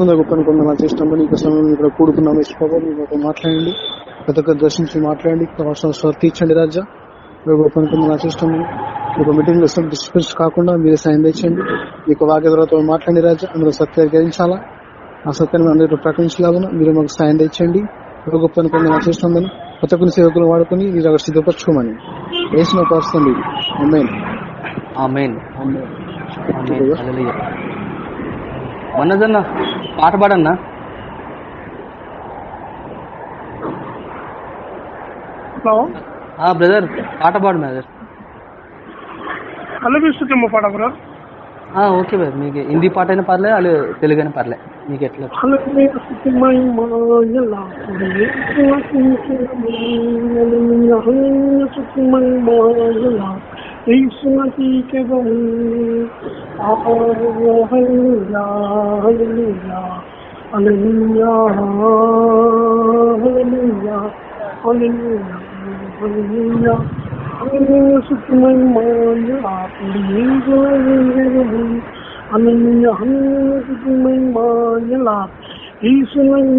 గొప్పని చేసినాము నీకు సమయం ఇక్కడ కూడుకున్నాము ఇష్టపో మీకు మాట్లాడండి. ప్రతి ఒక్కరు దర్శించి మాట్లాడండి. అవసరం తీర్చండి రాజా. గొప్పని కొంత నా చేసినాము మీకు మీటింగ్ వస్తున్న డిస్టర్బెన్స్ కాకుండా మీరు సాయం తెచ్చండి మీకు వాక్య తర్వాత మాట్లాడి రాజా. అందులో సత్యాలు గ్రహించాలా? ఆ సత్యాన్ని అందరూ ప్రకటించలాగా మీరు మాకు సాయం తెచ్చండి గొప్పని కొంత నా చేస్తుందని కొత్త కొన్ని సేవకులు వాడుకుని మీరు అక్కడ సిద్ధపరచుకోమని. వేసిన పరుస్తుంది మనదన్న పాట పాడన్నా? హలో? బ్రదర్ పాట పాడు బ్రదర్. అలవిస్తుకేమో పాట బ్రో. ఓకే బ్రదర్ మీకు హిందీ పాట అయినా పర్లే వాళ్ళు తెలుగు అయినా పర్లే మీకు ఎట్లా ஈஸ்வரீக்கு அலையா அலையா அலையா அலையா அலையா சுற்றுமை மாந்து அப்படியே அலையா சுற்றுமை மாயலாம் ஈஸ்வரன்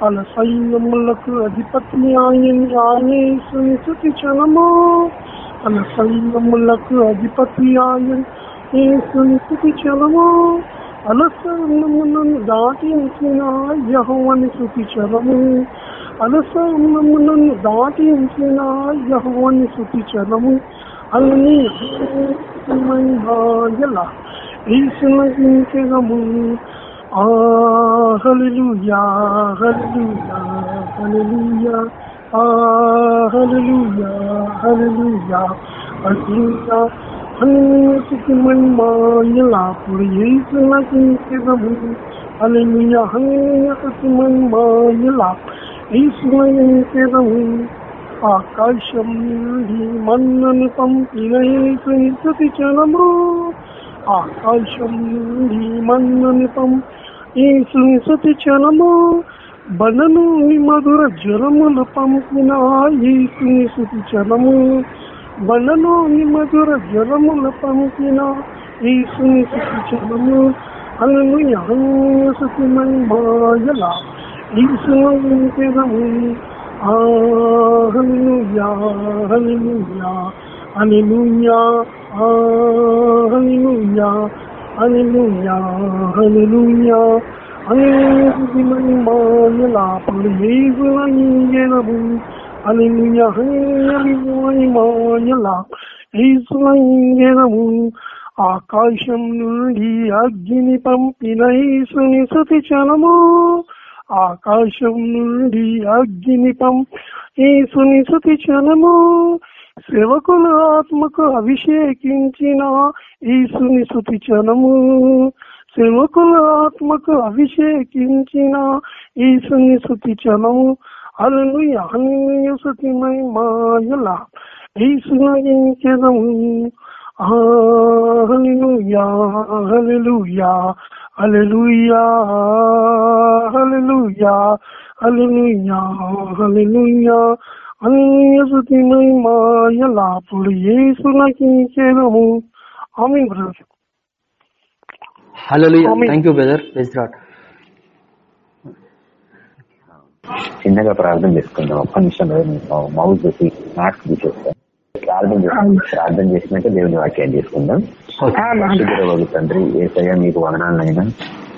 பல சைன்யம் உள்ளக்கு அதிபத்னியாயின் ராணே சுதி சனமோ తన సైన్యములకు అధిపతి ఆయన యేసుని స్థుతి చనము అలసన్నములను దాటించిన యహోవని స్థుతి చలము. అలసన్నములను దాటించిన యహోవని స్థుతి చలము. అన్ని ఈశ్వరము హల్లెలూయా hallelujah hallelujah hallelujah hallelujah hallelujah హల్లెలూయా మహిమాయలాపుడు యేసునకు ఇంకెదము హల్లెలూయా హల్లెలూయా మహిమాయలా యేసునకు ఇంకెదము ఆకాశం నుండి మన్నను పంపిన యేసుని స్తుతి చలము ఆకాశం నుండి మన్నను పంపి యేసుని స్తుతి చలము బలను మధుర జ్వరములు పంపిన యేసుని జలము చలము బలను మధుర జ్వరములు పంపిన యేసుని స్తుతి జలము అలను సుఖి మాయల యేసుని పెదము హల్లెలూయా హల్లెలూయా హల్లెలూయా హల్లెలూయా హల్లెలూయా ఆకాశం నుండి అగ్ని పంపిన యేసుని సతి చలము ఆకాశం నుండి అగ్ని పం యేసుని స్తుతి చలము సేవకుల ఆత్మకు అభిషేకించిన యేసుని స్తుతి చలము సేవకుల ఆత్మకు అభిషేకించిన యేసుని స్తుతి చలము. అలను అన్య శృతిమై మాయల. యేసునము హల్లెలూయా. Hallelujah. Hallelujah. Hallelujah. Hallelujah. Hallelujah. అన్య శృతిమై మాయలాపుడు యేసునకించెదము amen brother. Hallelujah thank you brother praise lord చిన్నగా ప్రార్థన చేసుకుందాం. ఒక్క నిమిషం మౌజ్ చేసి తీసేస్తాం ప్రార్థన చేసుకుందాం ప్రార్థన చేసినాక దేవుని వాక్యాన్ని చేసుకుందాం. శుభ్రవగు తండ్రి ఏసయ్య మీకు వదనాలైనా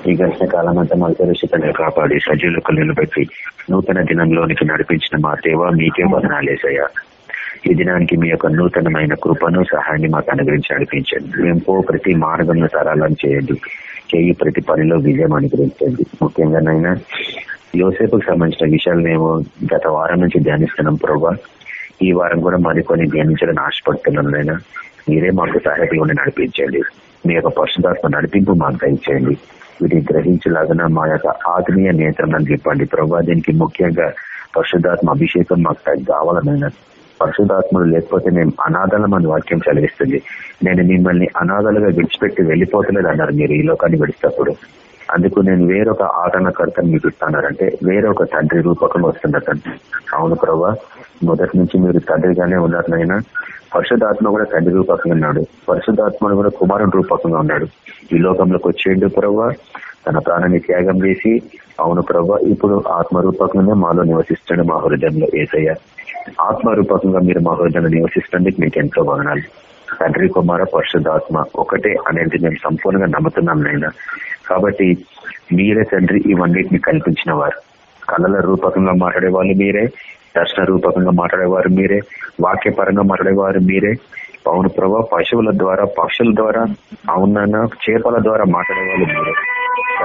ఈ ఘర్షణ కాలం అంతా మా సురక్షితంగా కాపాడి సజీవులకు నిలబెట్టి నూతన దినంలోనికి నడిపించిన మా దేవ మీకే వదనాలు ఏసయ్య. ఈ దినానికి మీ యొక్క నూతనమైన కృపను సహాయాన్ని మాకు అనుగ్రహించి నడిపించండి. మేము పో ప్రతి మార్గంలో సరళం చేయండి. చేయి ప్రతి పనిలో విజయం అనుగ్రహించండి. ముఖ్యంగా నైనా యోసేపుకు సంబంధించిన విషయాలు మేము గత వారం నుంచి ధ్యానిస్తున్నాం ప్రభా. ఈ వారం కూడా మరికొని ధ్యానించాలని ఆశపడుతున్నాం నైనా మీరే మాకు సహాయపడి నడిపించండి. మీ యొక్క పరిశుధాత్మ నడిపింపు మాకు దయచేయండి. వీటిని గ్రహించలాగిన మా యొక్క ఆత్మీయ నియంత్రణ చెప్పండి ప్రభా దీనికి ముఖ్యంగా పరిశుధాత్మ అభిషేకం మాకు కావాలనైనా పరిశుధాత్మలు లేకపోతే మేము అనాథలం అని వాక్యం చదివిస్తుంది. నేను మిమ్మల్ని అనాథలుగా విడిచిపెట్టి వెళ్ళిపోతలేదు అన్నారు మీరు ఈ లోకాన్ని విడిచినప్పుడు. అందుకు నేను వేరొక ఆదరణకర్తను మీకు ఇస్తానంటే వేరొక తండ్రి రూపకం వస్తున్న అవును ప్రభా మొదటి నుంచి మీరు తండ్రిగానే ఉన్నారు నాయన. పరిశుధాత్మ కూడా తండ్రి రూపకంగా ఉన్నాడు. పరిశుధాత్మను కూడా కుమారుడు రూపకంగా ఉన్నాడు. ఈ లోకంలోకి వచ్చేండు ప్రభా. తన ప్రాణాన్ని త్యాగం చేసి అవును ప్రభా ఇప్పుడు ఆత్మరూపకంగానే మాలో నివసిస్తాడు మా హృదయంలో ఏసయ్య. ఆత్మరూపకంగా మీరు మా హృదయంలో నివసిస్తుండీ మీకు ఎంతో వదనాలు. తండ్రి కుమార పరిశుద్ధాత్మ ఒకటే అనేది మేము సంపూర్ణంగా నమ్ముతున్నాం నైనా కాబట్టి మీరే తండ్రి ఇవన్నిటిని కల్పించిన వారు. కళల రూపకంగా మాట్లాడే వాళ్ళు మీరే దర్శన రూపకంగా మాట్లాడేవారు మీరే వాక్యపరంగా మాట్లాడేవారు మీరే. పౌన ప్రభా పశువుల ద్వారా పక్షుల ద్వారా అవునన్నా చేపల ద్వారా మాట్లాడేవాళ్ళు మీరే.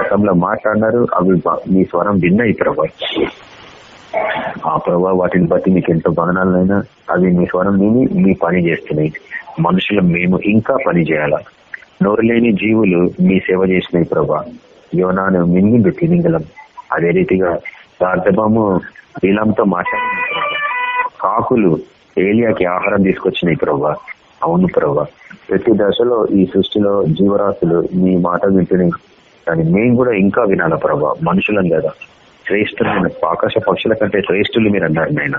గతంలో మాట్లాడినారు అవి మీ స్వరం విన్నాయి ప్రభా. ఆ ప్రభావ వాటిని బట్టి మీకు ఎంతో భవనాలైనా అవి మీ స్వరం విని మీ పని చేస్తున్నాయి. మనుషులు మేము ఇంకా పని చేయాలా? నోరు లేని జీవులు మీ సేవ చేసినాయి ప్రభా. యోనాను మింగిండు తినింగలం. అదే రీతిగా గార్ధబము నీలంతో మాట్లాడింది కాకులు ఏలియాకి ఆహారం తీసుకొచ్చినాయి ప్రభా. అవును ప్రభా. ప్రతి దశలో ఈ సృష్టిలో జీవరాశులు మీ మాట వింటున్నాయి. కానీ మేము కూడా ఇంకా వినాలా ప్రభా? మనుషులం కదా. శ్రేష్ఠులైన ఆకాశ పక్షుల కంటే శ్రేష్ఠులు మీరు అన్నారు నాయన.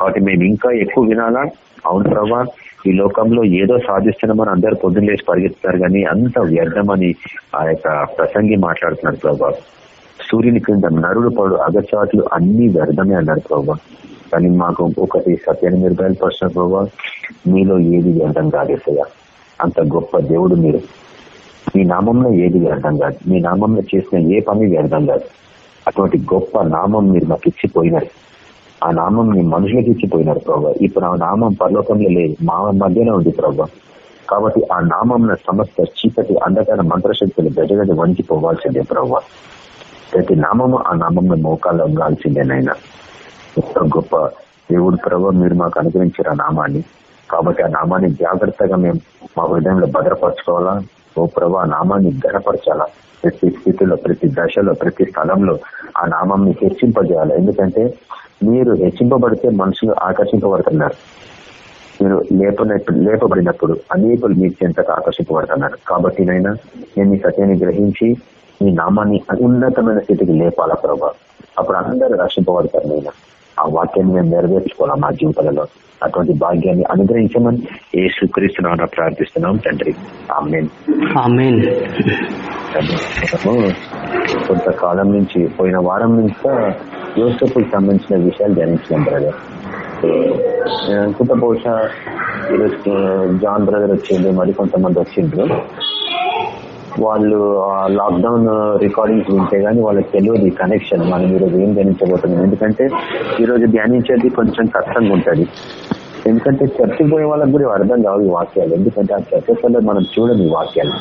కాబట్టి మేము ఇంకా ఎక్కువ వినాలా? అవును ప్రభా ఈ లోకంలో ఏదో సాధిస్తున్నామని అందరు పొద్దున్న లేచి పరిగెత్తుతారు కానీ అంత వ్యర్థమని ఆ యొక్క ప్రసంగి మాట్లాడుతున్నారు ప్రభా. సూర్యుని క్రింద నరుడు పడు అగచాట్లు అన్ని వ్యర్థమే అన్నారు ప్రభా. కానీ మాకు ఒకటి సత్యాన్ని మీరు బయలుపరిచిన ప్రభా. మీలో ఏది వ్యర్థం కాదేసయ్యా అంత గొప్ప దేవుడు మీరు. మీ నామంలో ఏది వ్యర్థం కాదు. మీ నామంలో చేసిన ఏ పని వ్యర్థం కాదు. అటువంటి గొప్ప నామం మీరు మాకు ఇచ్చిపోయినారు. ఆ నామం మీ మనుషులకు ఇచ్చిపోయినారు ప్రభావ ఇప్పుడు ఆ నామం పరలోకంలో లేదు. మా మధ్యనే ఉంది ప్రభావ కాబట్టి ఆ నామం సమస్త చీకటి అంధకార మంత్రశక్తులు గజగజ వణికిపోవాల్సిందే ప్రభావ ప్రతి నామము ఆ నామంలో మోకాల్లో ఉండాల్సిందేనైనా ఎంతో గొప్ప దేవుడు ప్రభావ మీరు మాకు అనుగ్రహించారు ఆ నామాన్ని. కాబట్టి ఆ నామాన్ని జాగ్రత్తగా మేము మా హృదయంలో భద్రపరచుకోవాలా? ఓ ప్రభు ఆ నామాన్ని ఘనపరచాలా? ప్రతి స్థితిలో ప్రతి దశలో ప్రతి స్థలంలో ఆ నామాన్ని హెచ్చింపజేయాలి. ఎందుకంటే మీరు హెచ్చింపబడితే మనుషులు ఆకర్షింపబడుతున్నారు. మీరు లేపనప్పుడు లేపబడినప్పుడు అనేకులు మీ చెంతకు ఆకర్షింపబడుతున్నారు. కాబట్టి నైనా నేను ఈ సత్యాన్ని గ్రహించి ఈ నామాన్ని ఉన్నతమైన స్థితికి లేపాల ప్రభా? అప్పుడు అందరూ రక్షింపబడతారు నేను ఆ వాక్యాన్ని మేము నెరవేర్చుకోవాలా మా జీవితాలలో? అటువంటి భాగ్యాన్ని అనుగ్రహించమని ఏ స్వీకరిస్తున్నామని ప్రార్థిస్తున్నాం తండ్రి. కొంతకాలం నుంచి పోయిన వారం నుంచి యోసెఫ్కి సంబంధించిన విషయాలు ధ్యానించినాం బ్రదర్. నేను అనుకుంటా బహుశా ఈరోజు జాన్ బ్రదర్ వచ్చిండు మరి కొంతమంది వచ్చిండ్రు. వాళ్ళు లాక్డౌన్ రికార్డింగ్స్ ఉంటే గానీ వాళ్ళకి తెలియదు ఈ కనెక్షన్ మనం ఈరోజు ఏం ధ్యానించబోతున్నాం? ఎందుకంటే ఈరోజు ధ్యానించేది కొంచెం కష్టంగా ఉంటుంది. ఎందుకంటే చర్చకు పోయే వాళ్ళకి కూడా అర్థం కావు ఈ వాక్యాలు. ఎందుకంటే ఆ చర్చలో మనం చూడని వాక్యాలు.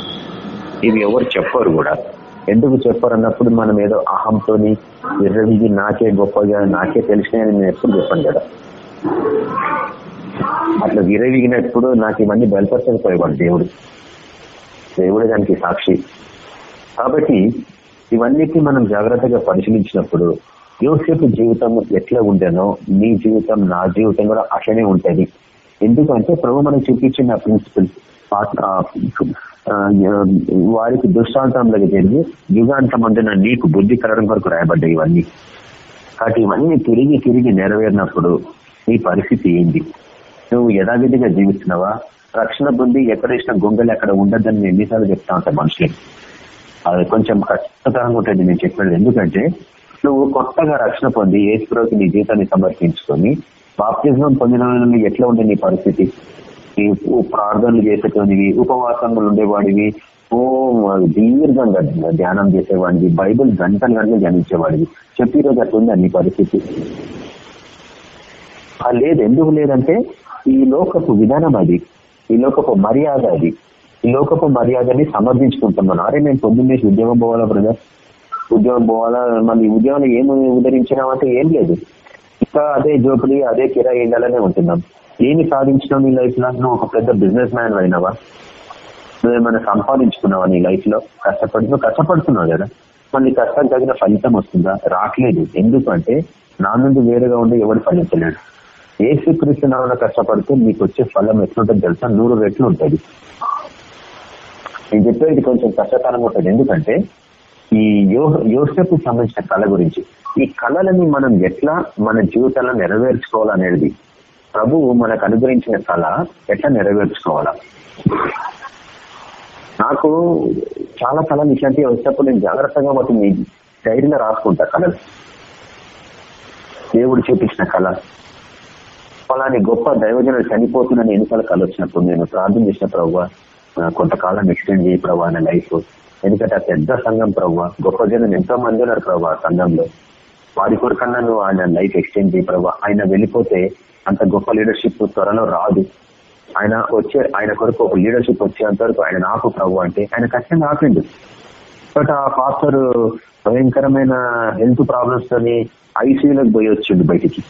ఇవి ఎవరు చెప్పరు కూడా. ఎందుకు చెప్పరు అన్నప్పుడు మనం ఏదో అహంతోని విర్రవిగి నాకే గొప్పగా నాకే తెలిసినాయని నేను ఎప్పుడు చెప్పాను కదా. అట్లా విరవిగినప్పుడు నాకు ఇవన్నీ బయలుపరచకపోయేవాడు దేవుడు. దేవుడే దానికి సాక్షి. కాబట్టి ఇవన్నిటి మనం జాగ్రత్తగా పరిశీలించినప్పుడు యోసేపు జీవితం ఎట్లా ఉండేనో నీ జీవితం నా జీవితం కూడా అట్లనే ఉంటుంది. ఎందుకంటే ప్రభు మనకు చూపించిన ప్రిన్సిపల్ వారికి దృష్టాంతంలో జరిగి యుగాంతమందున నీకు బుద్ధి కలడం కొరకు రాయబడ్డాయి ఇవన్నీ. కాబట్టి ఇవన్నీ తిరిగి తిరిగి నెరవేరినప్పుడు నీ పరిస్థితి ఏంటి నువ్వు యథావిధిగా జీవిస్తున్నావా? రక్షణ బుద్ధి ఎక్కడ ఇచ్చిన గుండెలు ఎక్కడ ఉండద్దని నేను ఎన్నిసార్లు చెప్తా ఉంటాను మనుషులకి. అది కొంచెం కష్టతరంగా ఉంటుంది నేను చెప్పినది ఎందుకంటే నువ్వు కొత్తగా రక్షణ పొంది ఏసుప్రోకి నీ జీవితాన్ని సమర్పించుకొని బాప్తిజం పొందిన ఎట్లా ఉండే నీ పరిస్థితి? ఈ ప్రార్థనలు చేసేటోనివి ఉపవాసములు ఉండేవాడివి ఓ దీర్ఘంగా ధ్యానం చేసేవాడివి బైబిల్ గంటలు గంటలు ధ్యానించేవాడివి. చెప్పి రోజు అట్లా నీ పరిస్థితి? లేదు ఎందుకు లేదంటే ఈ లోకపు విధానం అది. ఈ లోకపు మర్యాద అది ఈ లోకపు మర్యాదని సమర్థించుకుంటాం మనం అరే నేను పొద్దున్నే ఉద్యోగం పోవాలా బ్రదర్ ఉద్యోగం పోవాలా? మళ్ళీ ఉద్యోగంలో ఏం ఉదరించినామంటే ఏం లేదు. ఇంకా అదే జోకులు అదే కిరా వేయాలనే ఉంటున్నాం. ఏమి సాధించినావు నీ లైఫ్లో నువ్వు ఒక పెద్ద బిజినెస్ మ్యాన్ అయినావా? నువ్వేమైనా సంపాదించుకున్నావా నీ లైఫ్లో కష్టపడి నువ్వు కష్టపడుతున్నావు కదా? మళ్ళీ కష్టం తగిన ఫలితం వస్తుందా? రావట్లేదు ఎందుకంటే నా నుండి వేరుగా ఉండి ఎవడు ఫలించలేడు. ఏసుక్రీస్తు నామన కష్టపడితే మీకు వచ్చే ఫలం ఎట్లుంటుంది తెలుసా? నూరు రెట్లు ఉంటుంది నేను చెప్పేది కొంచెం కష్టతరంగా ఉంటుంది. ఎందుకంటే ఈ యోసేపు సంబంధించిన కళ గురించి. ఈ కళలని మనం ఎట్లా మన జీవితాలను నెరవేర్చుకోవాలనేది ప్రభువు మనకు అనుగ్రహించిన కళ ఎట్లా నెరవేర్చుకోవాలా? నాకు చాలా కళలు ఇట్లాంటివి వచ్చినప్పుడు నేను జాగ్రత్తగా వాటిని డైరీలో రాసుకుంటా. కళలు. దేవుడు చూపించిన కళ. ఫలాని గొప్ప దైవజనుడు చనిపోతుందని ఎన్నిసార్లు కళ వచ్చినప్పుడు నేను ప్రార్థన చేసిన ప్రభావ కొంతకాలం ఎక్స్టెండ్ చేయి ప్రభావ నా లైఫ్. ఎందుకంటే ఆ పెద్ద సంఘం ప్రభావ గొప్ప జనం ఎంతో మంది ఉన్నారు ప్రభావ సంఘంలో. వారి కొరకన్నా నువ్వు ఆయన లైఫ్ ఎక్స్టెండ్ చేయి ప్రభావ ఆయన వెళ్ళిపోతే అంత గొప్ప లీడర్షిప్ త్వరలో రాదు. ఆయన వచ్చే ఆయన కొరకు ఒక లీడర్షిప్ వచ్చేంత వరకు ఆయన నాకు ప్రభు అంటే ఆయన ఖచ్చితంగా ఆపిండు. బట్ ఆ పాస్టర్ భయంకరమైన హెల్త్ ప్రాబ్లమ్స్ తోని ఐసీయూలోకి పోయి వచ్చిండు బయటికి.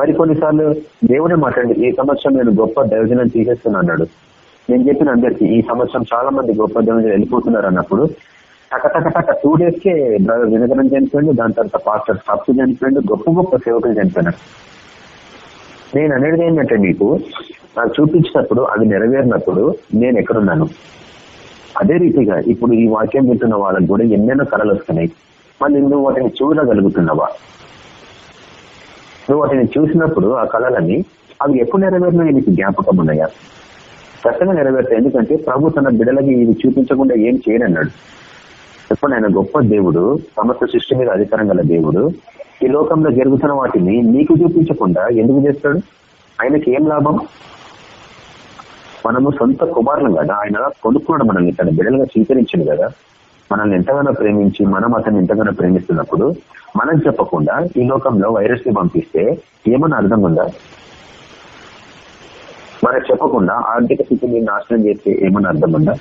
మరి కొన్నిసార్లు దేవుడే మాట్లాడి ఈ సంవత్సరం నేను గొప్ప దైవజనం తీసేస్తున్నా అన్నాడు. నేను చెప్పిన అందరికి ఈ సంవత్సరం చాలా మంది గొప్ప దైవజనం వెళ్ళిపోతున్నారు అన్నప్పుడు టక టక టక టూ డేస్ కే బ్రదర్ వినగరం చనిపోయిండు దాని తర్వాత పాస్టర్ సబ్సు చనిపోయిండు గొప్ప గొప్ప సేవకులు చనిపోయినారు. నేను అనేది ఏంటంటే మీకు నాకు చూపించినప్పుడు అది నెరవేరినప్పుడు నేను ఎక్కడున్నాను? అదే రీతిగా ఇప్పుడు ఈ వాక్యం వింటున్న వాళ్ళకు కూడా ఎన్నెన్నో కళలు వస్తున్నాయి మళ్ళీ నువ్వు వాటిని చూడగలుగుతున్నావా? నువ్వు వాటిని చూసినప్పుడు ఆ కళలని అవి ఎప్పుడు నెరవేరినాయి నీకు జ్ఞాపకం ఉన్నాయా? ఖచ్చితంగా నెరవేరుతాయి. ఎందుకంటే ప్రభు తన బిడలకి ఇది చూపించకుండా ఏం చేయనన్నాడు. చెప్పండి ఆయన గొప్ప దేవుడు సమస్త సృష్టి మీద అధికారం గల దేవుడు. ఈ లోకంలో జరుగుతున్న వాటిని నీకు చూపించకుండా ఎందుకు చేస్తాడు? ఆయనకి ఏం లాభం? మనము సొంత కుమారులం కదా ఆయన కొనుక్కున్నాడు మనల్ని తన బిడలుగా స్వీకరించింది కదా. మనల్ని ఎంతగానో ప్రేమించి మనం అతన్ని ఎంతగానో ప్రేమిస్తున్నప్పుడు మనం చెప్పకుండా ఈ లోకంలో వైరస్ని పంపిస్తే ఏమన్నా అర్థం ఉందా? మనకు చెప్పకుండా ఆర్థిక స్థితిని నాశనం చేస్తే ఏమన్నా అర్థం ఉందా?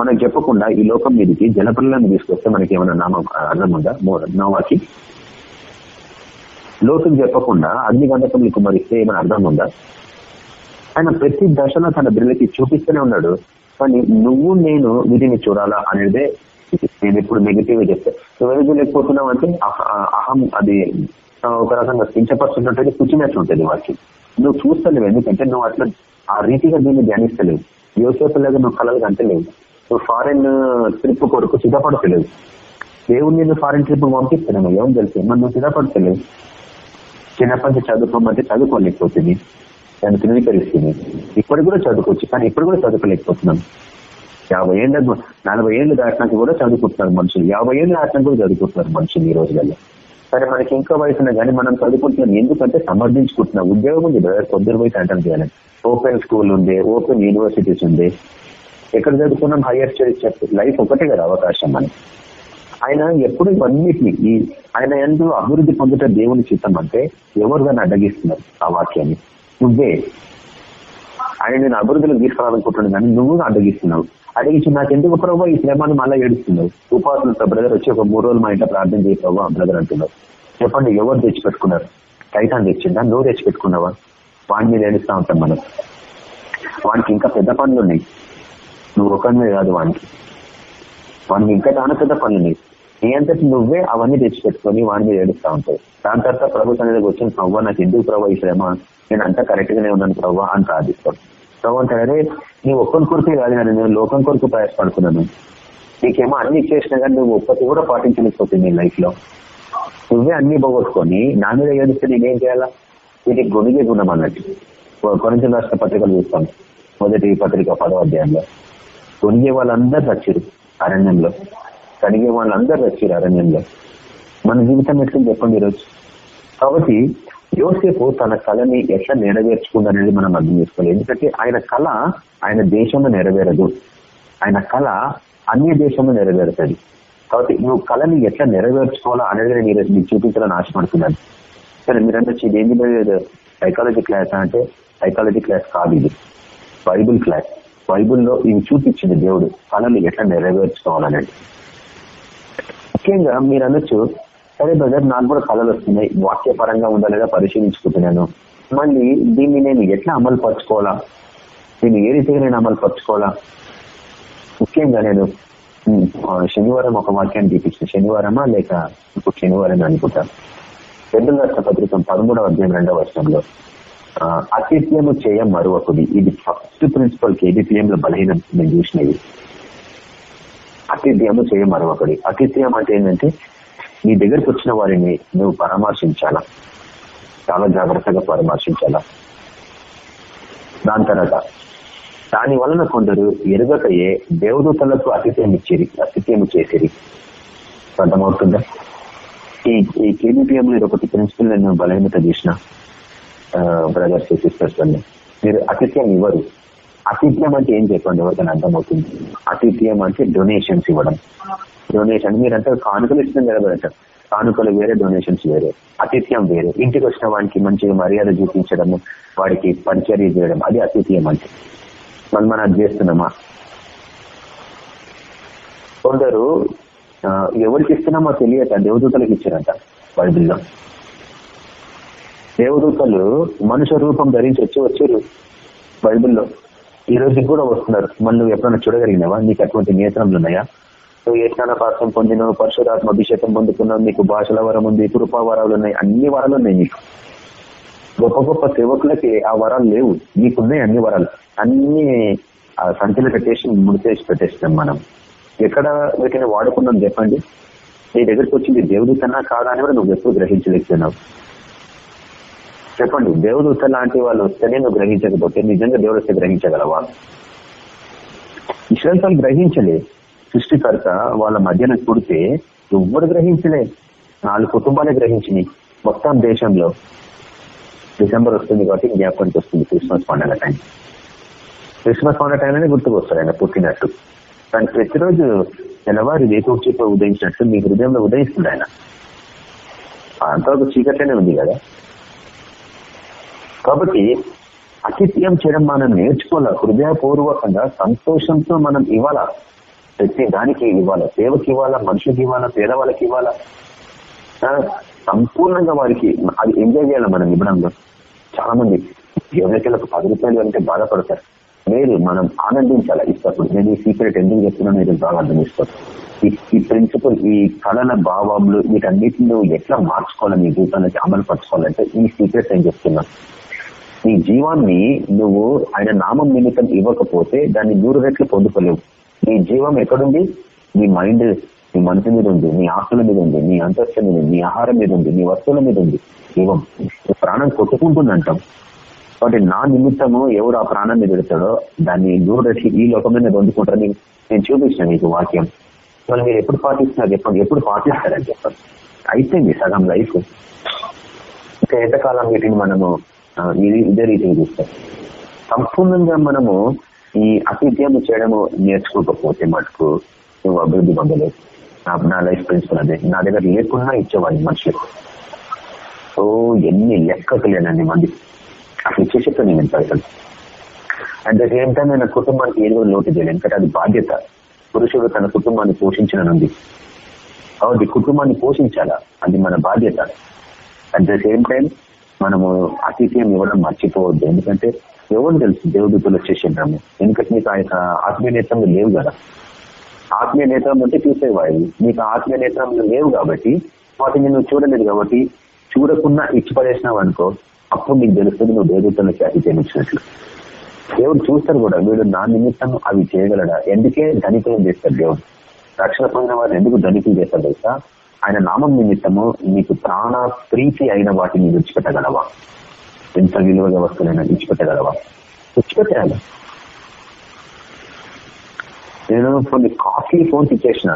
మనకు చెప్పకుండా ఈ లోకం మీదకి జలప్రలాన్ని తీసుకొస్తే మనకి ఏమైనా నామం అర్థం ఉందా? నోవాకి? లోకం చెప్పకుండా అగ్ని గంధకం కుమరిస్తే ఏమైనా అర్థం ఉందా? ఆయన ప్రతి దశలో తన బిడ్డలకి చూపిస్తూనే ఉన్నాడు. కానీ నువ్వు నేను వీటిని చూడాలా అనేదే నేను ఎప్పుడు నెగిటివ్ చెప్తాను చెప్తా లేకపోతున్నాం అంటే అహం అది ఒక రకంగా కించపరుచున్నట్టు కూర్చున్నట్లు ఉంటుంది వాకి నువ్వు చూస్తలేవు ఎందుకంటే నువ్వు అట్లా ఆ రీతిగా దీన్ని ధ్యానిస్తలేవు. యోసేపులాగా నువ్వు కలలు కంటలేవు నువ్వు ఫారెన్ ట్రిప్ కొరకు సిద్ధపడతలేవు. దేవుడు నేను ఫారెన్ ట్రిప్ పంపిస్తున్నాను ఏం తెలుసు? మరి నువ్వు సిద్ధపడతలేవు. చిన్నప్పటి నుంచి చదువుకోమంటే చదువుకోలేకపోతుంది దాన్ని ధృవీకరిస్తుంది ఇప్పటికి కూడా చదువుకోవచ్చు కానీ ఇప్పుడు కూడా చదువుకోలేకపోతున్నాను యాభై ఏళ్ళ నలభై ఏళ్ళు దాటినాక కూడా చదువుకుంటున్నారు మనుషులు. యాభై ఏళ్ళు దాటినాక కూడా చదువుకుంటున్నారు మనుషులు ఈ రోజులలో. సరే మనకి ఇంకా వయసున కానీ మనం చదువుకుంటున్నాం. ఎందుకంటే సమర్థించుకుంటున్నాం. ఉద్యోగం ఉంది కొద్దిగా వయసు కంటెంట్ చేయాలి. ఓపెన్ స్కూల్ ఉంది ఓపెన్ యూనివర్సిటీస్ ఉంది ఎక్కడ చదువుకున్నాం? హైయర్ స్టడీస్ లైఫ్ ఒకటే కదా అవకాశం మనకి ఆయన ఎప్పుడు ఇవన్నిటిని ఈ ఆయన ఎందుకు అభివృద్ధి పొందుట దేవుని చిత్తం అంటే ఎవరు దాన్ని అడ్డగిస్తున్నారు ఆ వాక్యాన్ని? నువ్వే. ఆయన నేను అభివృద్ధిలో తీసుకురావాలనుకుంటున్నాను కానీ నువ్వు అడ్డగిస్తున్నావు. అడిగించి నాకు ఎందుకు ప్రభావ ఈ శ్రమను మళ్ళీ ఏడుస్తున్నావు? ఉపాసనతో బ్రదర్ వచ్చి ఒక మూడు రోజులు మా ఇంట్లో ప్రార్థన చేయ ప్రభావ బ్రదర్ అంటున్నావు చెప్పండి ఎవరు తెచ్చిపెట్టుకున్నారు? టైటాన్ తెచ్చిందా? నువ్వు తెచ్చిపెట్టుకున్నావా? వాడి మీద ఏడుస్తా ఉంటాం మనం. వానికి ఇంకా పెద్ద పనులు ఉన్నాయి. నువ్వు ఒకరిమే కాదు వానికి. వానికి ఇంకా చాలా పెద్ద పనులు ఉన్నాయి. నీ అంతటి నువ్వే అవన్నీ తెచ్చిపెట్టుకొని వాడి మీద ఏడుస్తా ఉంటావు. దాని తర్వాత ప్రభుత్వం అనేది వచ్చిన ప్రభావ నాకు ఎందుకు ప్రభావ ఈ శ్రమ? నేను అంతా కరెక్ట్ గానే ఉన్నాను ప్రభావ అని ప్రార్థిస్తాను ప్రభావ అంటాడే నీ ఒక్కరి కొరకే కాదు కానీ నేను లోకం కొరకు ప్రయాసపడుతున్నాను. నీకేమో అన్ని ఇచ్చేసినా కానీ నువ్వు ఒక్కటి కూడా పాటించలేకపోతుంది నీ లైఫ్లో నువ్వే అన్ని పోగొట్టుకొని నా మీద ఏదిస్తే నేనేం చేయాలా? ఇది గుణిగే గుణం అన్నట్టు. కొంచెం రాష్ట్ర పత్రికలు చూస్తాం. మొదటి పత్రిక పదవ అధ్యాయంలో. కొనిగే వాళ్ళందరూ రచ్చిరు అరణ్యంలో. కడిగే వాళ్ళందరూ రచ్చిరు అరణ్యంలో. మన జీవితం ఎట్లా చెప్పండి ఈరోజు? కాబట్టి యోసేపు తన కళని ఎట్లా నెరవేర్చుకుందనేది మనం అర్థం చేసుకోవాలి. ఎందుకంటే ఆయన కళ ఆయన దేశంలో నెరవేరదు. ఆయన కళ అన్య దేశంలో నెరవేరుతుంది. కాబట్టి నువ్వు కళని ఎట్లా నెరవేర్చుకోవాలా అనేది నేను మీకు చూపించాలని ఆశపడుతున్నాను. సరే మీరు అంటే ఇది ఏంటి సైకాలజీ క్లాస్ అంటే? సైకాలజీ క్లాస్ కాదు ఇది. బైబుల్ క్లాస్ బైబుల్లో ఇవి చూపించింది దేవుడు కళలు ఎట్లా నెరవేర్చుకోవాలనేది. ముఖ్యంగా మీరు అనొచ్చు సరే బ్రదర్ నాకు కూడా కళలు వస్తున్నాయి. వాక్యపరంగా ఉందా లేదా పరిశీలించుకుంటున్నాను. మళ్ళీ దీన్ని నేను ఎట్లా అమలు పరచుకోవాలా? దీన్ని ఏ రీతిగా నేను అమలు పరచుకోవాలా? ముఖ్యంగా నేను శనివారం ఒక వాక్యాన్ని చూపించిన శనివారమా లేక ఇప్పుడు శనివారం అనుకుంటాను రెండు రాష్ట్ర పత్రిక పదమూడవ అధ్యాయం రెండవ వర్షంలో అతిథ్యము చేయ మరొకటి ఇది ఫస్ట్ ప్రిన్సిపల్ కేబిపిఎం లో బలహీనం నేను చూసినది అతిథ్యము చేయ మరొకటి అతిథ్యం అంటే ఏంటంటే నీ దగ్గరకు వచ్చిన వారిని నువ్వు పరామర్శించాలా? చాలా జాగ్రత్తగా పరామర్శించాలా? దాని తర్వాత దాని వలన కొందరు ఎరుగకయే దేవదూతలకు అతిథ్యం ఇచ్చేది అతిథ్యం చేసేది అర్థమవుతుందా? ఈ ఈ కేబిపిఎం లో ఒకటి ప్రిన్సిపల్ నేను బలహీనత చేసిన బ్రదర్స్ సిస్టర్స్ అన్ని మీరు అతిథ్యం ఇవ్వరు. అతిథ్యం అంటే ఏం చెప్పండి ఎవరికైనా అర్థమవుతుంది? అతిథ్యం అంటే డొనేషన్స్ ఇవ్వడం. డొనేషన్ మీరంతా కానుకలు ఇష్టం నిలబడతారు కానుకలు వేరే డొనేషన్స్ వేరే. అతిథ్యం వేరే. ఇంటికి వచ్చిన వాడికి మంచిగా మర్యాద చూపించడము వాడికి పరిచర్య చేయడం అది అతిథ్యం అంటే. మనం మనం అది చేస్తున్నామా? కొందరు ఎవరికి ఇస్తున్నామో తెలియక దేవదూతలకు ఇచ్చారంట బైబిల్లో. దేవదూతలు మనుష్య రూపం ధరించి వచ్చి వచ్చారు బైబిల్లో. ఈ రోజు కూడా వస్తున్నారు. మళ్ళీ నువ్వు ఎప్పుడైనా చూడగలిగినావా? నీకు అటువంటి నియంత్రణలు ఉన్నాయా? నువ్వు ఏ పాత్రం పొందినవు పరశురాత్మ అభిషేకం పొందుకున్నావు నీకు భాషల వరం ఉంది కృపా వరాలు ఉన్నాయి అన్ని వరాలు ఉన్నాయి నీకు గొప్ప గొప్ప సేవకులకి ఆ వరాలు లేవు. నీకున్నాయి అన్ని వరాలు. అన్ని ఆ సంఖ్యలు పెట్టేసి ముడిచేసి పెట్టేసినాం మనం. ఎక్కడ వీటిని వాడుకున్నాం చెప్పండి? నీ దగ్గరికి వచ్చింది దేవుడికన్నా కాదా అని కూడా నువ్వు ఎప్పుడు గ్రహించలేకపోయినావు. చెప్పండి దేవుదూత లాంటి వాళ్ళు వస్తేనే నువ్వు గ్రహించకపోతే నిజంగా దేవుడు వస్తే గ్రహించగలవా? ఇస్రాయల్ గ్రహించలేదు. సృష్టికర్త వాళ్ళ మధ్యన పుడితే ఎవరు గ్రహించలే? నాలుగు కుటుంబాలే గ్రహించినాయి. మొత్తం దేశంలో. డిసెంబర్ వస్తుంది కాబట్టి జ్ఞాపకానికి వస్తుంది క్రిస్మస్ పండుగ టైం. క్రిస్మస్ పండుగ టైంలోనే గుర్తుకు వస్తారు ఆయన పుట్టినట్టు. కానీ ప్రతిరోజు తెల్లవారి వేపు చూపు ఉదయించినట్టు మీ హృదయంలో ఉదయిస్తుంది ఆయన. అంతవరకు చీకట్లోనే ఉంది కదా. కాబట్టి అతిథ్యం చేయడం మనం నేర్చుకోవాలి? హృదయపూర్వకంగా సంతోషంతో మనం ఇవ్వాలా? ప్రతి దానికి ఇవ్వాలా. సేవకి ఇవ్వాలా? మనుషులకి ఇవ్వాలా? పేదవాళ్ళకి ఇవ్వాలా? సంపూర్ణంగా వారికి అది ఎంజాయ్ చేయాలి మనం ఇవ్వడంలో. చాలా మంది ఎవరికైనా పది రూపాయలు అంటే బాధపడతారు. లేదు మనం ఆనందించాలా? ఇస్తప్పుడు నేను ఈ సీక్రెట్ ఎందుకు చెప్తున్నాను మీరు బాగా అర్థం చేసుకోవాలి ఈ ఈ ప్రిన్సిపల్ ఈ కళల భావములు వీటన్నిటిని నువ్వు ఎట్లా మార్చుకోవాలి? నీ జీవితానికి అమలు పరచుకోవాలంటే ఈ సీక్రెట్ నేను చెప్తున్నా. నీ జీవాన్ని నువ్వు ఆయన నామం నిమిత్తం ఇవ్వకపోతే దాన్ని నూరు రెట్లు పొందుకోలేవు. నీ జీవం ఎక్కడుంది? నీ మైండ్ నీ మనసు మీద ఉంది నీ ఆస్తుల మీద ఉంది నీ అంతస్తు మీద ఉంది నీ ఆహారం మీద ఉంది నీ వస్తువుల మీద ఉంది జీవం. ప్రాణం కొట్టుకుంటుంది అంటాం కాబట్టి నా నిమిత్తము ఎవరు ఆ ప్రాణాన్ని పెడతాడో దాన్ని దూరదర్శి ఈ లోకం మీద పొందుకుంటారని నేను చూపించిన మీకు వాక్యం. వాళ్ళు మీరు ఎప్పుడు పాటిస్తున్నారు? చెప్పండి. ఎప్పుడు పాటిస్తారని చెప్పండి. అయిపోయింది సగం లైఫ్. ఇంకా ఎంతకాలం వీటిని మనము ఇది ఇదే రీతిని చూస్తాం. సంపూర్ణంగా మనము ఈ అతిథ్యం చేయడము నేర్చుకోకపోతే మటుకు నువ్వు అభివృద్ధి పొందలేదు. నా నా లైఫ్ ప్రిన్సిపల్ అదే. నా దగ్గర లేకుండా ఇచ్చేవాడిని మనుషులకు ఓ ఎన్ని లెక్కకు లేనండి మంది. అసలు ఇచ్చేసేస్తాను నేను పైసలు అట్ ద సేమ్ టైం నేను కుటుంబానికి ఏదో లోటు చేయలేదు ఎందుకంటే అది బాధ్యత. పురుషుడు తన కుటుంబాన్ని పోషించనుంది కాబట్టి కుటుంబాన్ని పోషించాలా? అది మన బాధ్యత. అట్ ద సేమ్ టైం మనము అతిథ్యం ఇవ్వడం మర్చిపోవద్దు. ఎందుకంటే ఎవరు తెలుసు? దేవదూతలు వచ్చేసింటాము ఎందుకంటే నీకు ఆయన ఆత్మీయ నేత్రంలో లేవు కదా. ఆత్మీయ నేత్రం అంటే చూసేవాయి నీకు ఆత్మీయ నేత్రంలో లేవు కాబట్టి వాటిని నువ్వు చూడలేదు కాబట్టి చూడకుండా ఇచ్చి పడేసినావు అనుకో అప్పుడు నీకు తెలుస్తుంది నువ్వు దేవదూతలకి అతిథ్యం దేవుడు చూస్తారు కూడా వీడు నా నిమిత్తం అవి చేయగలడా? ఎందుకే ధనికులు చేస్తారు దేవుడు? రక్షణ పొందిన వారిని ఎందుకు ధనికులు చేస్తారు తెలుసా? ఆయన నామం నిమిత్తము నీకు ప్రాణ ప్రీతి అయిన వాటిని విడిచిపెట్టగలవా? ఎంత విలువగా వస్తున్నాయని విడిచిపెట్టగలవా విడిచిపెట్టాలి నేను కొన్ని కాస్ట్లీ ఫోన్స్ ఇచ్చేసిన.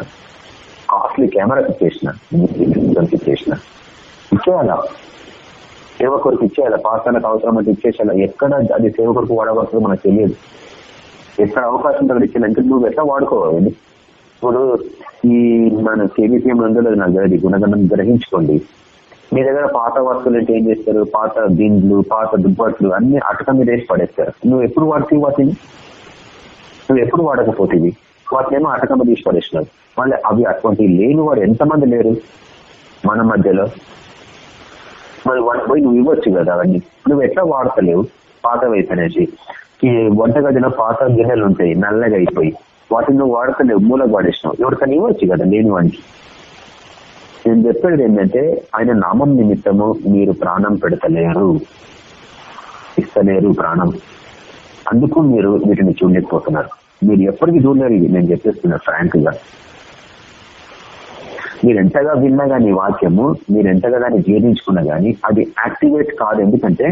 కాస్ట్లీ కెమెరాకి ఇచ్చేసిన. ఇచ్చేసిన ఇచ్చేయాలా? సేవ కొరకు ఇచ్చేయాలా? పాసాలకు అవసరం అంటే ఇచ్చేసేయాలి ఎక్కడ అది సేవ కొరకు వాడబడుతుందో మనకు తెలియదు. ఎక్కడ అవకాశం అక్కడ ఇచ్చిన అంటే నువ్వు ఎట్లా వాడుకోవాలి? ఇప్పుడు ఈ మన కేబీసీఎం ఉందో నాకు తెలియదు. గుణగణం గ్రహించుకోండి. మీ దగ్గర పాత వస్తువులు ఏం చేస్తారు? పాత దిండ్లు పాత దుబ్బట్లు అన్ని అటక మీద వేసి పడేస్తారు. నువ్వు ఎప్పుడు వాడుతూ వాటిని? నువ్వు ఎప్పుడు వాడకపోతుంది వాటినేమో అటకమ్మ తీసి పడేసినావు. మళ్ళీ అవి అటువంటి లేని వాడు ఎంతమంది లేరు? మన మధ్యలో. మరి వాటి పోయి నువ్వు ఇవ్వచ్చు కదా అవన్నీ. నువ్వు ఎట్లా వాడతలేవు? పాత వయసు అనేసి. ఈ వంటగదిలో పాత గిన్నెలు ఉంటాయి నల్లగా అయిపోయి. వాటిని నువ్వు వాడతలేవు మూలకు వాడేసినావు. ఎవరికైనా ఇవ్వచ్చు కదా లేని వాడికి? నేను చెప్పేది ఏంటంటే ఆయన నామం నిమిత్తము మీరు ప్రాణం పెడతలేరు. ఇస్తలేరు ప్రాణం. అందుకు మీరు వీటిని చూడలేకపోతున్నారు. మీరు ఎప్పటికీ చూడలేరు ఇది. నేను చెప్పేస్తున్నా ఫ్రాంక్గా మీరు ఎంతగా విన్నా కానీ వాక్యము మీరు ఎంతగా దాన్ని జీర్ణించుకున్నా కానీ అది యాక్టివేట్ కాదు. ఎందుకంటే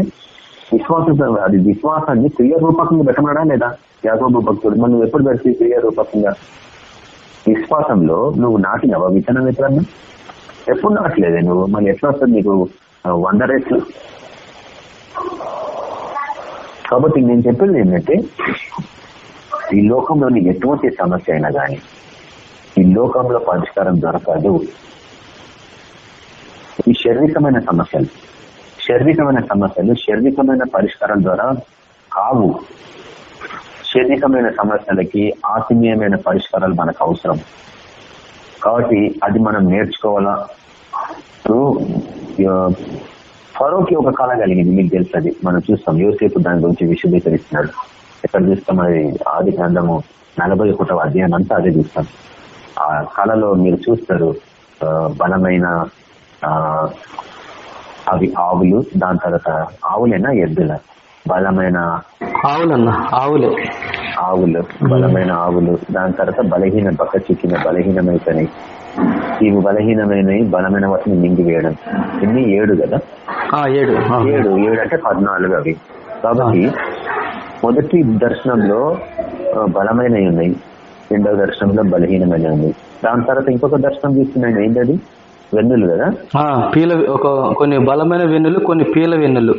విశ్వాసం అది విశ్వాసాన్ని క్రియ రూపకంగా పెట్టమడా లేదా? యాగోబు భక్తుడు మనం ఎప్పుడు పెడితే క్రియారూపకంగా? విశ్వాసంలో నువ్వు నాటినవా? విత్తనం ఎప్పుడన్నా? ఎప్పుడు నాటలేదే నువ్వు మళ్ళీ ఎట్లా వస్తుంది నీకు? వంద రేట్లు? కాబట్టి నేను చెప్పేది ఏంటంటే ఈ లోకంలోని ఎటువంటి సమస్య అయినా కానీ ఈ లోకంలో పరిష్కారం దొరకదు. ఈ శారీరకమైన సమస్యలు శారీరకమైన సమస్యలు శారీరకమైన పరిష్కారం ద్వారా కావు. శారీరకమైన సమస్యలకి ఆత్మీయమైన పరిష్కారాలు మనకు అవసరం. కాబట్టి అది మనం నేర్చుకోవాలా? సో ఫరోకి ఒక కళ కలిగింది మీకు తెలుసు మనం చూస్తాం యోసేపు దాని గురించి విశదీకరిస్తున్నాడు. ఎక్కడ చూస్తాం అది? ఆది గ్రంథము నలభై ఒకటవ అధ్యాయం అంతా అదే చూస్తాం. ఆ కళలో మీరు చూస్తారు బలమైన అవి ఆవులు దాని తర్వాత ఆవులేనా ఎద్దుల? బలమైన ఆవులన్న ఆవులే. ఆవులు బలమైన ఆవులు. దాని తర్వాత బలహీన పక్క చిక్కిన బలహీనమైపోయినాయి ఇవి బలహీనమైనవి బలమైన వాటిని మింగివేయడం. ఇన్ని ఏడు కదా? ఆ, ఏడు. ఏడు ఏడు అంటే పద్నాలుగు అవి. కాబట్టి మొదటి దర్శనంలో బలమైనవి ఉన్నాయి. రెండవ దర్శనంలో బలహీనమైన ఉన్నాయి. దాని తర్వాత ఇంకొక దర్శనం తీసుకున్నాను ఏంటది? వెన్నులు కదా? పీల ఒక కొన్ని బలమైన వెన్నులు కొన్ని పీల వెన్నులు.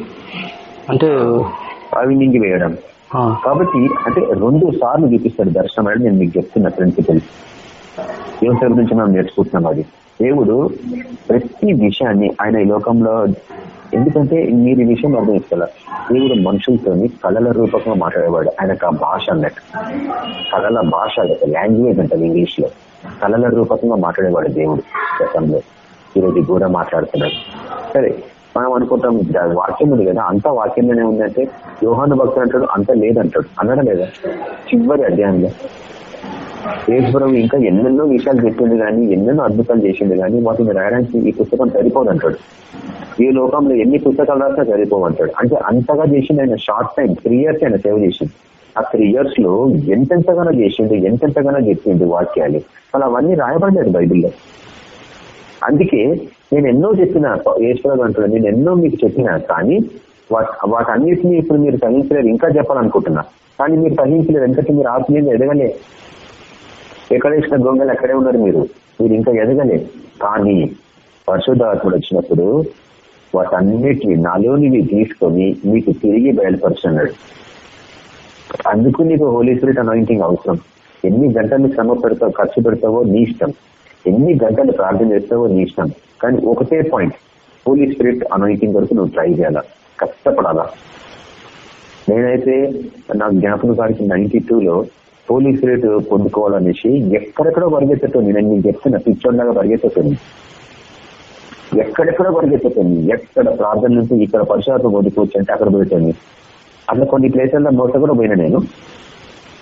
అంటే అవి మింగివేయడం ఆ, కాబట్టి అంటే రెండు సార్లు చూపిస్తాడు దర్శనం అనేది నేను మీకు చెప్తున్న ప్రిన్సిపల్ యోసేపు నుంచి మనం నేర్చుకుంటున్నాం అది దేవుడు ప్రతి విషయాన్ని ఆయన ఈ లోకంలో ఎందుకంటే మీరు ఈ విషయం అర్థం చేసుకోవాలి? దేవుడు మనుషులతోని కళల రూపకంగా మాట్లాడేవాడు. ఆయనకు ఆ భాష అన్నట్టు. కళల భాష లాంగ్వేజ్ అంటది ఇంగ్లీష్లో కళల రూపకంగా మాట్లాడేవాడు దేవుడు గతంలో. ఈరోజు కూడా మాట్లాడుతున్నాడు. సరే మనం అనుకుంటాం. వాక్యం ఉంది కదా. అంత వాక్యంలోనే ఉందంటే యోహాను భక్తులు అంటాడు అంత లేదంటాడు. అన్నాడా లేదా? చివరి అధ్యాయంలో. యేసుప్రభు ఇంకా ఎన్నెన్నో విషయాలు చెప్పింది కానీ ఎన్నెన్నో అద్భుతాలు చేసింది కానీ వాటిని రాయడానికి ఈ పుస్తకం సరిపోదు అంటాడు. ఈ లోకంలో ఎన్ని పుస్తకాలు రాసినా సరిపోవు అంటాడు. అంటే అంతగా చేసింది ఆయన షార్ట్ టైం త్రీ ఇయర్స్ ఆయన సేవ చేసింది ఆ త్రీ ఇయర్స్లో ఎంతెంతగానో చేసిండు ఎంతెంతగానో చెప్పిండు వాక్యాలు. అలా అవన్నీ రాయబడలేదు బైబిల్లో. అందుకే నేను ఎన్నో చెప్పిన ఈశ్వరుడు అంటున్నాను నేను ఎన్నో మీకు చెప్పిన కానీ వాట్ వాటన్నిటిని ఇప్పుడు మీరు సహించలేరు ఇంకా చెప్పాలనుకుంటున్నా. కానీ మీరు సహించలేరు ఎందుకంటే మీరు ఆత్మీయంగా ఎదగలే. ఎక్కడ ఇచ్చిన గొంగలు అక్కడే ఉన్నారు మీరు. మీరు ఇంకా ఎదగలే. కానీ పరిశుద్ధాత్ముడు వచ్చినప్పుడు వాటన్నిటిని నాలోనివి తీసుకొని మీకు తిరిగి బయలుపరుచున్నాడు. అందుకు నీకు హోలీ స్పిరిట్ అనాయింటింగ్ అవసరం. ఎన్ని గంటలు శ్రమ పెడతావు ఖర్చు పెడతావో నీ ఇష్టం. ఎన్ని గంటలు ప్రార్థన చేస్తావో నీ ఇష్టం. కానీ ఒకటే పాయింట్ హోలీ స్పిరిట్ అనాయింటింగ్ వరకు నువ్వు ట్రై చేయాలా? కష్టపడాలా? నేనైతే నాకు జ్ఞాపకం సారికి నైన్టీ టూలో హోలీ స్పిరిట్ పొందుకోవాలనేసి ఎక్కడెక్కడో పరిగెత్తుతుంది నేను నేను చెప్తున్నా పిచ్చోడ్లాగా పరిగెత్తుతుంది ఎక్కడెక్కడో పరిగెత్తుతుంది ఎక్కడ ప్రార్థన నుంచి ఇక్కడ పరిశుభ్రత పొందుకోవచ్చు అంటే అక్కడ పోతుంది అట్లా కొన్ని ప్లేసుల్లో మోస కూడా పోయినా నేను.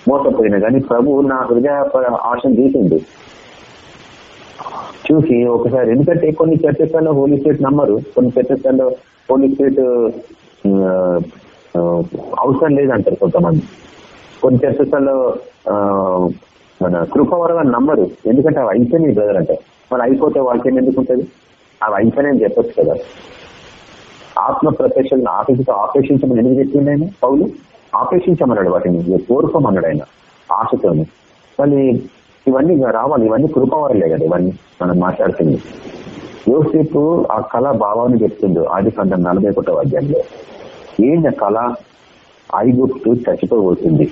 మోసపోయినా కానీ ప్రభు నా హృదయ ఆశం ఆశను చూసి ఒకసారి. ఎందుకంటే కొన్ని చర్చల్లో హోలీ స్పిరిట్ నమ్మరు కొన్ని చర్చల్లో హోలీ స్పిరిట్ అవసరం లేదంటారు కొంతమంది. కొన్ని చర్చల్లో మన కృపవరం నమ్మరు. ఎందుకంటే అవి అయిపోయినాయి బ్రదర్ అంటే. మరి అయిపోతే వాక్యం ఎందుకు ఉంటుంది? అవి అయిపోయినాయని చెప్పొచ్చు కదా. ఆత్మ ప్రత్యక్షలను ఆపేసి ఆపేక్షించమని ఎందుకు చెప్పింది ఆయన పౌలు? ఆపేక్షించమన్నాడు వాటిని. కోరుకోమన్నాడు ఆయన ఆశతోని. మళ్ళీ ఇవన్నీ రావాలి ఇవన్నీ కృపవరలే కదా ఇవన్నీ మనం మాట్లాడుతుంది. యోసేపు ఆ కళ భావాన్ని చెప్తుండు ఆది పంతొమ్మిది నలభై ఒకటో అధ్యాయంలో. ఏంటి కళ ఐగుప్తు చచ్చిపోబోతుంది.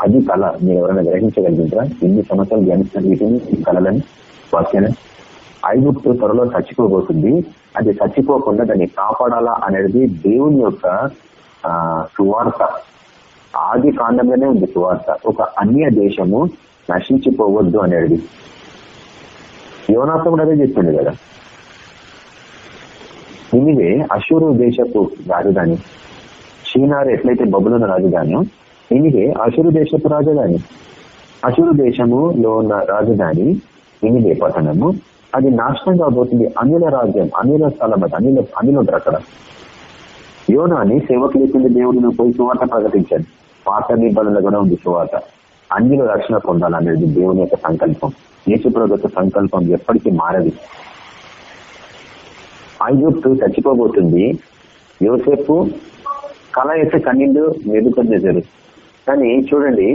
అది కళ మీరు ఎవరైనా గ్రహించగలిగింటారా ఎన్ని సంవత్సరాలు ధ్యానిస్తున్నారు వీటిని? ఈ కళలని వాక్యాన్ని ఐగుప్తు త్వరలో చచ్చిపోబోతుంది. అది చచ్చిపోకుండా దాన్ని కాపాడాలా అనేది దేవుని యొక్క సువార్త. ఆది కాండంలోనే ఉంది సువార్త. ఒక అన్య దేశము నశించిపోవద్దు అనేది యోనాథ కూడా అదే చెప్పింది కదా. ఇనివే అశూరు దేశపు రాజధాని చీనారు ఎట్లయితే బబులున్న రాజధాని ఇనివే అశూరు దేశపు రాజధాని. అశూరు దేశములో ఉన్న రాజధాని ఇనివే పట్టణము. అది నాశనం కాబోతుంది అనిల రాజ్యం అనిల స్థలం అది అనిల అనిల ఉంటారు అక్కడ యోనాని సేవకు దేవుడిని పోయి సువార్త ప్రకటించాడు. పాత నిబంధనలు కూడా ఉంది సువార్త. అన్నిలో రక్షణ పొందాలనేది దేవుని యొక్క సంకల్పం. యేసుప్రభు యొక్క సంకల్పం ఎప్పటికీ మారదు. ఐగుప్తు చచ్చిపోబోతుంది. యువసేపు కళ అయితే కన్నిండు మెదుకొందేశారు కానీ చూడండి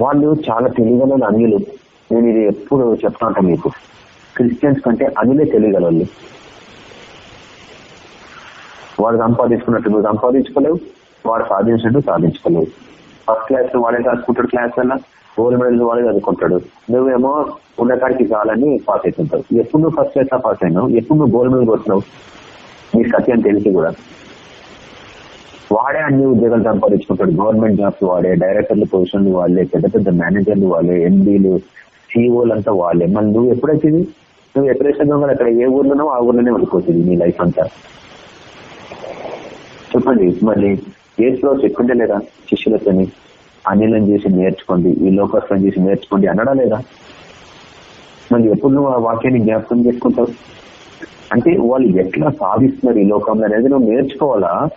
వాళ్ళు చాలా తెలియగలని అన్యులు నేను ఇది ఎప్పుడు చెప్తా ఉంటాను మీకు. క్రిస్టియన్స్ కంటే అన్యులే తెలియగలవాళ్ళు వాడు సంపాదించుకున్నట్టు నువ్వు సంపాదించుకోలేవు వాడు సాధించినట్టు సాధించుకోలేవు. ఫస్ట్ క్లాస్ వాడే చదువుకుంటాడు క్లాస్ అన్న గోల్డ్ మెడల్ వాడే చదువుకుంటాడు. నువ్వేమో ఉన్నకాడికి కావాలని పాస్ అవుతుంటావు ఎప్పుడు నువ్వు ఫస్ట్ క్లాస్లో పాస్ అయినావు? ఎప్పుడు నువ్వు గోల్డ్ మెడల్ కొట్టినావు? నీ సత్యం తెలిసి కూడా. వాడే అన్ని ఉద్యోగాలు సంపాదించుకుంటాడు. గవర్నమెంట్ జాబ్స్ వాడే డైరెక్టర్లు పొజిషన్లు వాళ్ళే పెద్ద పెద్ద మేనేజర్లు వాళ్ళే ఎండీలు సిఇఓలు అంతా వాళ్ళే మళ్ళీ నువ్వు ఎప్పుడైతే నువ్వు ఎప్పుడైతే అక్కడ? ఏ ఊర్లోనో ఆ ఊర్లోనే ఉండిపోతుంది నీ లైఫ్ అంతా. చెప్పండి మళ్ళీ ఏసులో చెప్పుంటే లేదా? శిష్యులతోని అనిలం చేసి నేర్చుకోండి ఈ లోకస్వం చేసి నేర్చుకోండి అనడా లేదా? మరి ఎప్పుడు నువ్వు ఆ వాక్యాన్ని జ్ఞాపకం చేసుకుంటావు? అంటే వాళ్ళు ఎట్లా సాధిస్తున్నారు ఈ లోకంలో అనేది నువ్వు నేర్చుకోవాలా?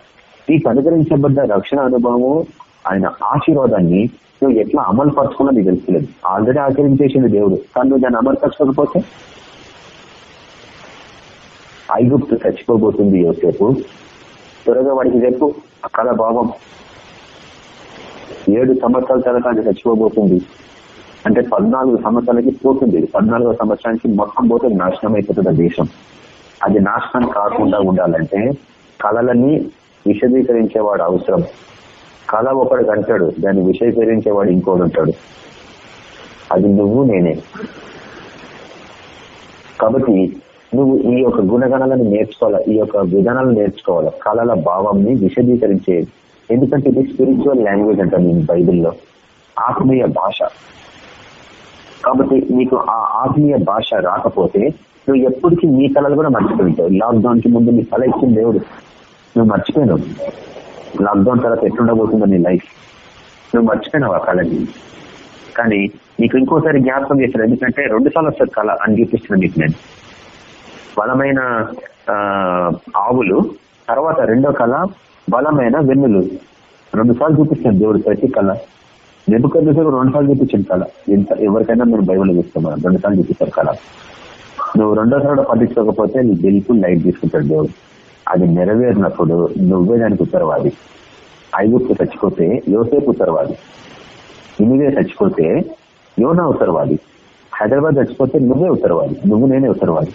నీకు అనుగ్రహించబడ్డ రక్షణ అనుభవము ఆయన ఆశీర్వాదాన్ని నువ్వు ఎట్లా అమలు పరచుకున్నా నీకు తెలుసులేదు ఆల్రెడీ ఆచరించేసింది దేవుడు. కానీ నువ్వు దాన్ని అమలు పరచకపోతే ఐగుప్తు చచ్చిపోబోతుంది యోసేపు. త్వరగా వాడికి చెప్పు. అక్కడ భావం. ఏడు సంవత్సరాల తర్వాత ఆయన చచ్చిపోబోతుంది. అంటే పద్నాలుగు సంవత్సరాలకి పోతుంది. పద్నాలుగో సంవత్సరానికి మొత్తం పోతే నాశనం అయిపోతుంది దేశం. అది నాశనం కాకుండా ఉండాలంటే కళలని విశదీకరించేవాడు అవసరం. కళ ఒకడు కంటాడు దాన్ని విశదీకరించేవాడు ఇంకోడు ఉంటాడు అది నువ్వు నేనే. కాబట్టి నువ్వు ఈ యొక్క గుణగణాలను నేర్చుకోవాలా? ఈ యొక్క విధానాలను నేర్చుకోవాలా? కళల భావంని విశదీకరించేది ఎందుకంటే ఇది స్పిరిచువల్ లాంగ్వేజ్ అంట నేను బైబిల్లో. ఆత్మీయ భాష. కాబట్టి నీకు ఆ ఆత్మీయ భాష రాకపోతే నువ్వు ఎప్పటికీ నీ కళలు కూడా మర్చిపోయింటావు లాక్డౌన్కి ముందు నీ కళ ఇచ్చిన దేవుడు. నువ్వు మర్చిపోయినావు. లాక్డౌన్ తర్వాత ఎట్లుండబోతుందో నీ లైఫ్. నువ్వు మర్చిపోయినావు ఆ కళని. కానీ నీకు ఇంకోసారి జ్ఞాపకం చేశారు ఎందుకంటే రెండు సార్లు వస్తుంది కళ అని చూపిస్తున్నాను నీకు నేను. బలమైన ఆవులు. తర్వాత రెండో కళ బలమైన వెన్నులు. రెండు సార్లు చూపిస్తాను దేవుడు ప్రతి కళ. నెప్పుకొని రెండు సార్లు చూపించింది కళ. ఎంత ఎవరికైనా మీరు బైబుల్ చూస్తాం రెండు సార్లు చూపిస్తారు కళ. నువ్వు రెండో సార్లు పట్టించుకోకపోతే నీ బిల్కుల్ లైట్ తీసుకుంటాడు దేవుడు. అది నెరవేరినప్పుడు నువ్వే దానికి ఉత్తరవాది. ఐగుప్తు చచ్చిపోతే యోసేపు ఉత్తరవాది. ఇనివే చచ్చిపోతే యోనా ఉత్తరవాది. హైదరాబాద్ చచ్చిపోతే నువ్వే ఉత్తరవాది. నువ్వు నేనే ఉత్తరవాది.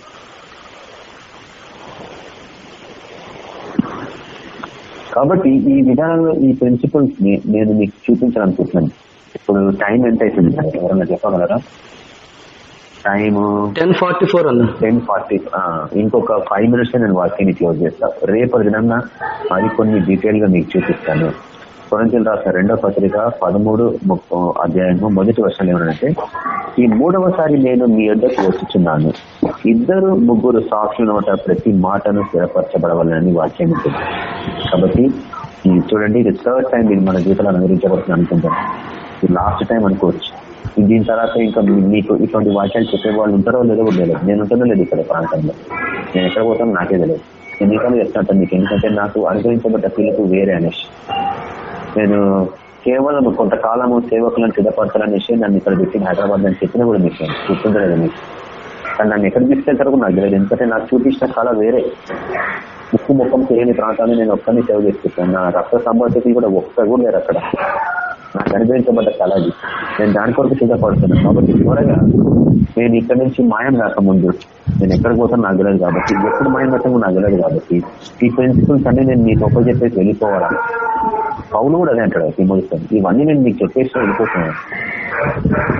కాబట్టి ఈ విధానంలో ఈ ప్రిన్సిపల్స్ని నేను మీకు చూపించాలనుకుంటున్నాను. ఇప్పుడు టైం ఎంత అవుతుంది? ఎవరన్నా చెప్పగలరా? టైం టెన్ ఫార్టీ ఫోర్ అన్న టెన్ ఫార్టీ ఇంకొక ఫైవ్ మినిట్స్ నేను వాక్యాన్ని క్లోజ్ చేస్తాను రేపటి దినంగా మరికొన్ని డీటెయిల్గా మీకు చూపిస్తాను. కొరంతలు రాసిన రెండో పత్రిక పదమూడు అధ్యాయము మొదటి వర్షాలు ఏమనంటే ఈ మూడవసారి నేను మీ వద్దకు వచ్చుచున్నాను. ఇద్దరు ముగ్గురు సాక్షుల నోట ప్రతి మాటను స్థిరపరచబడవాలని వాక్యం కాబట్టి చూడండి ఇది థర్డ్ టైం ఇది మన జీవితంలో అనుగ్రహించబడుతుంది అనుకుంటాను. ఇది లాస్ట్ టైం అనుకోవచ్చు. దీని తర్వాత ఇంకా మీకు ఇటువంటి వాక్యాలు చెప్పే వాళ్ళు ఉంటారో లేదో తెలియదు. నేను ఉంటానో లేదు ఇక్కడ ప్రాంతంలో. నేను ఎక్కడ పోతానో నాకే తెలియదు. ఎన్నికలు చెప్తాను మీకు. ఎందుకంటే నాకు అనుగ్రహించబడ్డ పిల్లలకు వేరే అనేసి. నేను కేవలం కొంతకాలము సేవకులను సిద్ధపరచాలనేసి నన్ను ఇక్కడ పెట్టి హైదరాబాద్ అని చెప్పిన కూడా మీకు గుర్తుండలేదు మీకు. కానీ నన్ను ఎక్కడ తీసుకెళ్తారు నాకు తెలియదు. ఎందుకంటే నాకు చూపించిన కళ వేరే. ముక్కు ముఖం తెలియని ప్రాంతాన్ని నేను ఒక్కరిని సేవ చేసుకుంటాను. నా రక్త సంబంధితులు కూడా ఒక్క కూడా లేరు అక్కడ. నాకు అనుభవించబడ్డ కళ అది. నేను దాని కొరకు సిద్ధపడుతున్నాను. కాబట్టి త్వరగా నేను ఇక్కడ నుంచి మాయం రాకముందు నేను ఎక్కడ పోతాను నాకు తెలియదు కాబట్టి ఎప్పుడు మాయం పెట్టము నాకు తెలియదు కాబట్టి ఈ ప్రిన్సిపల్స్ అన్ని నేను మీకు చెప్పేసి వెళ్ళిపోవాలా పౌలు కూడా అదే అంటాడు తిమ్మడిస్తాను ఇవన్నీ నేను మీకు చెప్పేసి వెళ్ళిపోతున్నాను.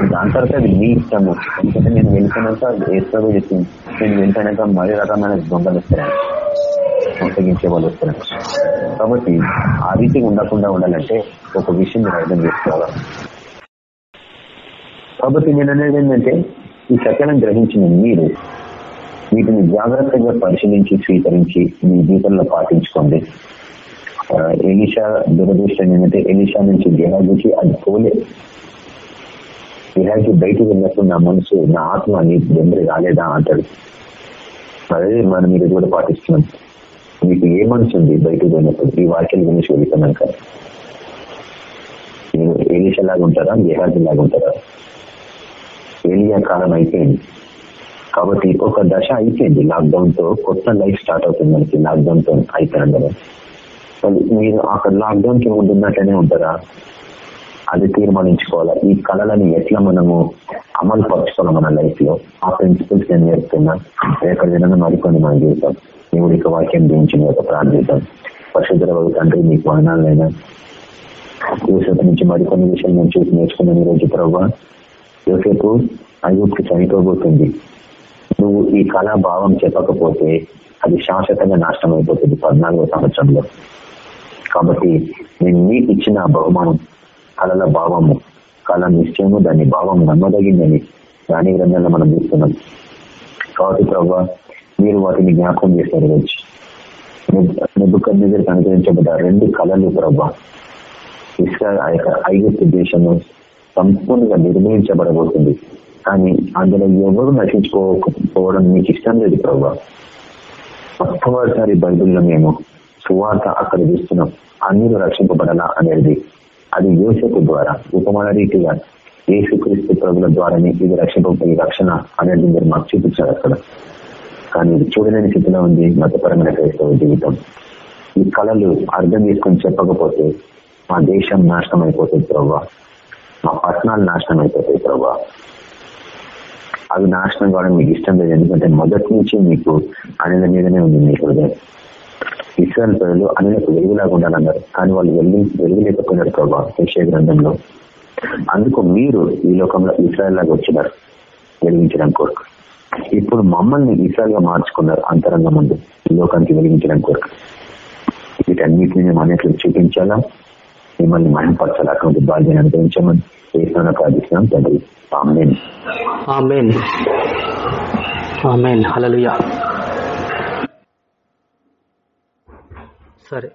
దాని తర్వాత అది మీ ఇష్టము. ఎందుకంటే నేను వెళ్ళిపోయినాక ఏసుకో చెప్పింది. నేను వెళ్తానంత మరీ రకమైన దొంగలు వస్తున్నాను మోసగించే వాళ్ళు వస్తారు కాబట్టి ఆ రీతి ఉండకుండా ఉండాలంటే ఒక విషయం మీరు అర్థం చేసుకోవాలి. కాబట్టి నేను అనేది ఏంటంటే ఈ సత్యాలను గ్రహించిన మీరు వీటిని జాగ్రత్తగా పరిశీలించి స్వీకరించి మీ జీవితంలో పాటించుకోండి. ఎలిషా దురదృష్టం ఏంటంటే ఎలిషా నుంచి గెహాజీకి అది పోలే. గెహాజీ బయటకు వెళ్ళినప్పుడు నా మనసు నా ఆత్మ నీ దగ్గర రాలేదా అంటాడు. అదే మనం మీరు కూడా పాటిస్తున్నాం. మీకు ఏ మనసు ఉంది బయటకు పోయినప్పుడు ఈ వాక్యం గురించి వెళ్తున్నాక మీరు ఏలిషలాగా ఉంటారా? గెహాజీ లాగా ఉంటారా? ఏలియా కాలం అయిపోయింది. కాబట్టి ఒక దశ అయిపోయింది. లాక్డౌన్తో కొత్త లైఫ్ స్టార్ట్ అవుతుంది మనకి. లాక్డౌన్తో అయిపోయిన మీరు అక్కడ లాక్డౌన్కి ముందు ఉన్నట్లనే ఉంటారా? అది తీర్మానించుకోవాలా. ఈ కళలని ఎట్లా మనము అమలు పరచుకోవాలి మన లైఫ్లో? ఆ ప్రిన్సిపల్స్ నేను నేర్పుతున్నా. రేపటి దిన మరికొని మన జీవితం దేవుడి యొక్క వాక్యం గురించి యొక్క ప్రార్థిద్దాం. పరిశుద్ధ తండ్రి మీకు వర్ణాలైనా యూసేపు నుంచి మరికొన్ని విషయాలు నేను చూసి నేర్చుకున్నాను ఈ రోజు ప్రభావ యూసేపు అయ్యూప్కి చనిపోబోతుంది. నువ్వు ఈ కళాభావం చెప్పకపోతే అది శాశ్వతంగా నాశనం అయిపోతుంది పద్నాలుగో సంవత్సరంలో. కాబట్టి నేను నీకు ఇచ్చిన బహుమానం కళల భావము కళ నిశ్చయము దాని భావం నమ్మదగిందని దాని గ్రంథంలో మనం చూస్తున్నాం. కాబట్టి ప్రభావ మీరు వాటిని జ్ఞాపకం చేశారు రోజు నిబ్బుక మీద అనుగ్రహించబడ్డ రెండు కళలు ప్రభా. ఇస్రాయల్ ఆ యొక్క ఐగుప్తు దేశము సంపూర్ణంగా నిర్మించబడబోతుంది కానీ అందులో ఎవరు నశించుకోకపోవడం మీకు ఇష్టం లేదు ప్రభా. మొట్టమొదటిసారి బైబిల్లో మేము సువార్త అక్కడ చూస్తున్నాం. అన్ని రక్షింపబడాలా అనేది. అది యోసపు ద్వారా ఉపమాన రీతిగా యేసుక్రీస్తు ప్రభుల ద్వారానే ఇది రక్షింప ఈ రక్షణ అనేది మీరు మాకు చూపించారు అక్కడ. కానీ ఇది చూడలేని స్థితిలో ఉంది మతపరమైన క్రైస్తవ జీవితం. ఈ కళలు అర్థం చేసుకొని చెప్పకపోతే మా దేశం నాశనం అయిపోతుంది ప్రభా మా పట్టణాలు నాశనం అయిపోతాయి ప్రభా అవి నాశనం కావడం మీకు ఇష్టం లేదు ఎందుకంటే మొదటి నుంచి మీకు అనేది మీదనే ఉంది మీ హృదయం. ఇస్రాయల్ ప్రజలు అనిలకు వెలుగులాగా ఉండాలన్నారు. కానీ వాళ్ళు వెలుగు వెలుగులేకపోయినారు ప్రభావ విషయ గ్రంథంలో. అందుకు మీరు ఈ లోకంలో ఇస్రాయల్ లాగా వచ్చినారు వెలిగించడం కొరకు. ఇప్పుడు మమ్మల్ని ఇస్రాయల్గా మార్చుకున్నారు అంతరంగ ముందు ఈ లోకానికి వెలిగించడం కొరకు. వీటన్నిటిని మేము అన్నిట్లు చూపించాలా? మిమ్మల్ని మహింపరచాలి? అటువంటి బాధ్యత అనుభవించమని చేసిన ప్రార్థిస్తున్నాం తండ్రి. ఆమెన్. ఆమెన్. ఆమెన్. హలలుయా సరే.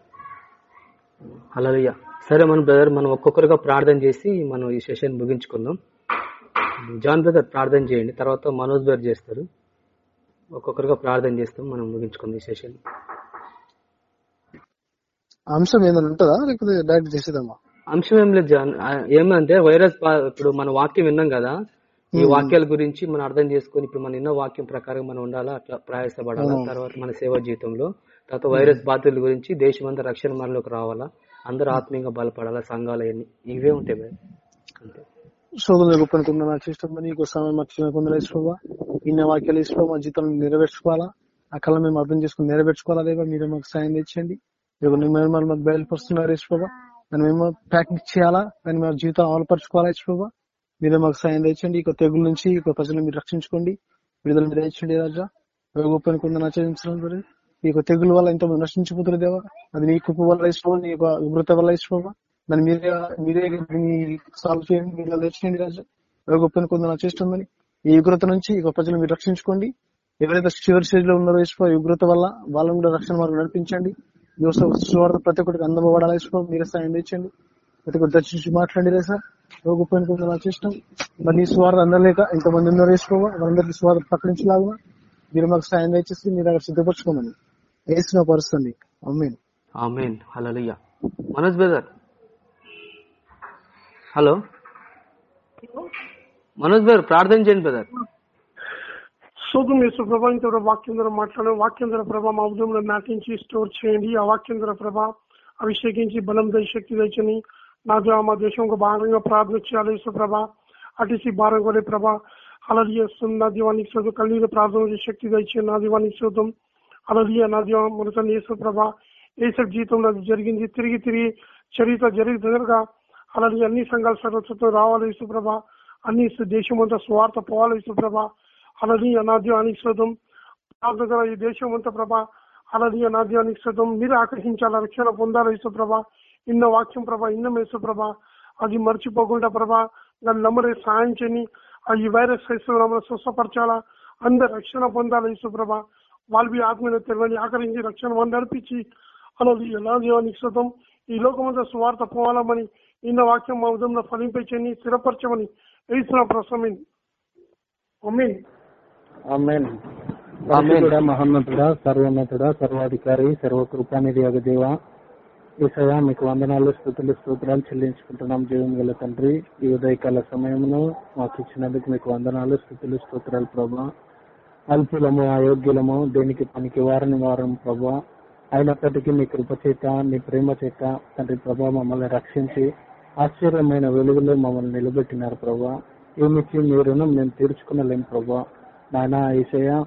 హల్లెలూయా సరే మన బ్రదర్ మనం ఒక్కొక్కరుగా ప్రార్థన చేసి మనం ఈ సెషన్ ముగించుకుందాం. జాన్ బ్రదర్ ప్రార్థన చేయండి. తర్వాత మనోజ్ బ్రదర్ చేస్తారు. ఒక్కొక్కరుగా ప్రార్థన చేస్తాం మనం ముగించుకుందాం ఈ సెషన్. అంశం ఏమైనా ఉంటుందా? లేకపోతే డైరెక్ట్ చేసేద్దామా? అంశం ఏం లేదు జాన్. ఏమంటే వైరస్ ఇప్పుడు మన వాక్యం విన్నాం కదా? ఈ వాక్యాల గురించి మనం అర్థం చేసుకొని ఇప్పుడు మన ఎన్నో వాక్యం ప్రకారం మనం ఉండాలా? అట్లా ప్రయాసపడాలా? తర్వాత మన సేవా జీవితంలో. తర్వాత వైరస్ బాధితుల గురించి దేశమంతా రక్షణ మనలోకి రావాలా? అందరూ ఆత్మీయంగా బలపడాలా? సంఘాలు అవన్నీ? ఇవే ఉంటాయి భయ్. అంతే. శోధన గొప్పనుకున్న నా చేష్టం నీకు సమయం మర్చిన కొందరు ఇన్న వాక్యాలు వేసుకో మా జీవితం నెరవేర్చుకోవాలా? ఆ కళ మేము అర్థం చేసుకుని నెరవేర్చుకోవాలా లేదా? మీరు మాకు సాయం తెచ్చండి. మేము మాకు బయలుపరుస్తున్నారు వేసుకోవా దాన్ని మేము ప్రాక్టీస్ చేయాలా? దాన్ని మా జీవితం అమలుపరచుకోవాలా వేసుకోవా మీరే మాకు సాయం తెచ్చండి. ఇక తెగుల నుంచి ఇక ప్రజలు మీరు రక్షించుకోండి. విడుదల మీరు తెచ్చండి రాజా. గొప్పనుకున్న నా చేయించడం ఈ యొక్క తెగుల వల్ల ఎంతమంది నశించిపోతున్నారు దేవా. అది నీ కృప వల్ల ఇష్టమా? నీ యొక్క ఉగ్రత వల్ల ఇష్టమా? దాన్ని మీరే మీరే సాల్వ్ చేయండి మీరు తెచ్చండి రాజా. గొప్పని కొందరు నా చేస్తుందని ఈ ఉగ్రత నుంచి ఈ ప్రజలు మీరు రక్షించుకోండి. ఎవరైతే చివరి స్టేజ్లో ఉన్నారో ఇసుకో ఈ ఉగ్రత వల్ల వాళ్ళని కూడా రక్షణ మార్గం నడిపించండి. సువార్త ప్రతి ఒక్కరికి అందబడాలి ఇష్టం మీరే సాయం తెచ్చండి ప్రతి ఒక్కటి దర్శించి మాట్లాడి రేసా గొప్పని కొంత నా మరి నీ స్వార్థ అందలేక ఎంతమంది ఉన్నారో వేసుకోవా వాళ్ళందరికీ స్వార్థ ప్రకటించలాగా మీరు మాకు సాయం దయచేసి మీరు అక్కడ సిద్ధపరచుకోమని. వేసిన పరుస్తుంది అమ్మేను amen. Hallelujah. Manoj brother. Hello. Manoj brother ప్రార్థన చేయండి బ్రదర్. శోధం యేసు ప్రభా ఇంత వాక్యం ద్వారా మాట్లాడే. వాక్యం ద్వారా ప్రభా మా ఉదయంలో నాటించి స్టోర్ చేయండి. ఆ వాక్యం ద్వారా ప్రభా అభిషేకించి బలం దయ శక్తి తెచ్చని నా దేవ మా దేశం ఒక భాగంగా ప్రార్థన చేయాలి యేసు ప్రభా. అటిసి భారం కొనే ప్రభా అలా చేస్తుంది నా దీవానికి శోధం కళ్ళీలో ప్రార్థన శక్తి తెచ్చి నా దీవానికి శోధం అలలియ నా దీవం మొదట యేసు ప్రభా. ఏసఫ్ జీవితంలో అది జరిగింది. తిరిగి తిరిగి చరిత్ర జరిగి దగ్గరగా అలాగే అన్ని సంఘాల సర్వస్వతో రావాలి యేసుప్రభ అన్ని దేశం అంతా స్వార్థ పోవాలి యేసుప్రభ అలాగే అనాద్యానికి శోధం ప్రార్థన ఈ దేశం అంతా ప్రభ. అలాగే అనాద్యానికి శోధం మీరు ఆకర్షించాలి రక్షణ పొందాలి యేసుప్రభ ఇన్న వాక్యం ప్రభ ఇన్న యేసుప్రభ అది మర్చిపోకుండా ప్రభ దాన్ని నమ్మరే సాయం చేయని ఆ ఈ వైరస్ మమ్మల్ని స్వస్థపరచాలా? అందరు రక్షణ పొందాలి యేసుప్రభ వాళ్ళవి ఆత్మీయ తెలియని ఆకరించి రక్షణ వాళ్ళు నడిపించి అలా ఎలా దేవానికి శతం ఈ లోకమంతా సువార్త పోవాలమని ఇన్న వాక్యం మా ఉదయంలో ఫలింపచ్చని స్థిరపరచమని వేసిన ప్రసమీన్ అమీన్. పరిశుద్ధుడా మహోన్నతుడా సర్వోన్నతుడా సర్వాధికారి సర్వకృపానిధి యొక్క దేవ. ఈసయ మీకు వందనాలు స్థుతులు స్తోత్రాలు చెల్లించుకుంటున్నాం జీవం గల తండ్రి. ఈ ఉదయకాల సమయమును మాకు ఇచ్చినందుకు మీకు వందనాలు స్థుతులు స్తోత్రాలు ప్రభా. అల్పులము అయోగ్యులము దేనికి పనికి వారని వారం ప్రభా. అయినప్పటికీ మీ కృప చేత మీ ప్రేమ చేత తండ్రి ప్రభా మమ్మల్ని రక్షించి ఆశ్చర్యమైన వెలుగులో మమ్మల్ని నిలబెట్టినారు ప్రభా. ఏమిచ్చి మీ రుణం మేము తీర్చుకునలేం ప్రభా. నాయన ఈసయ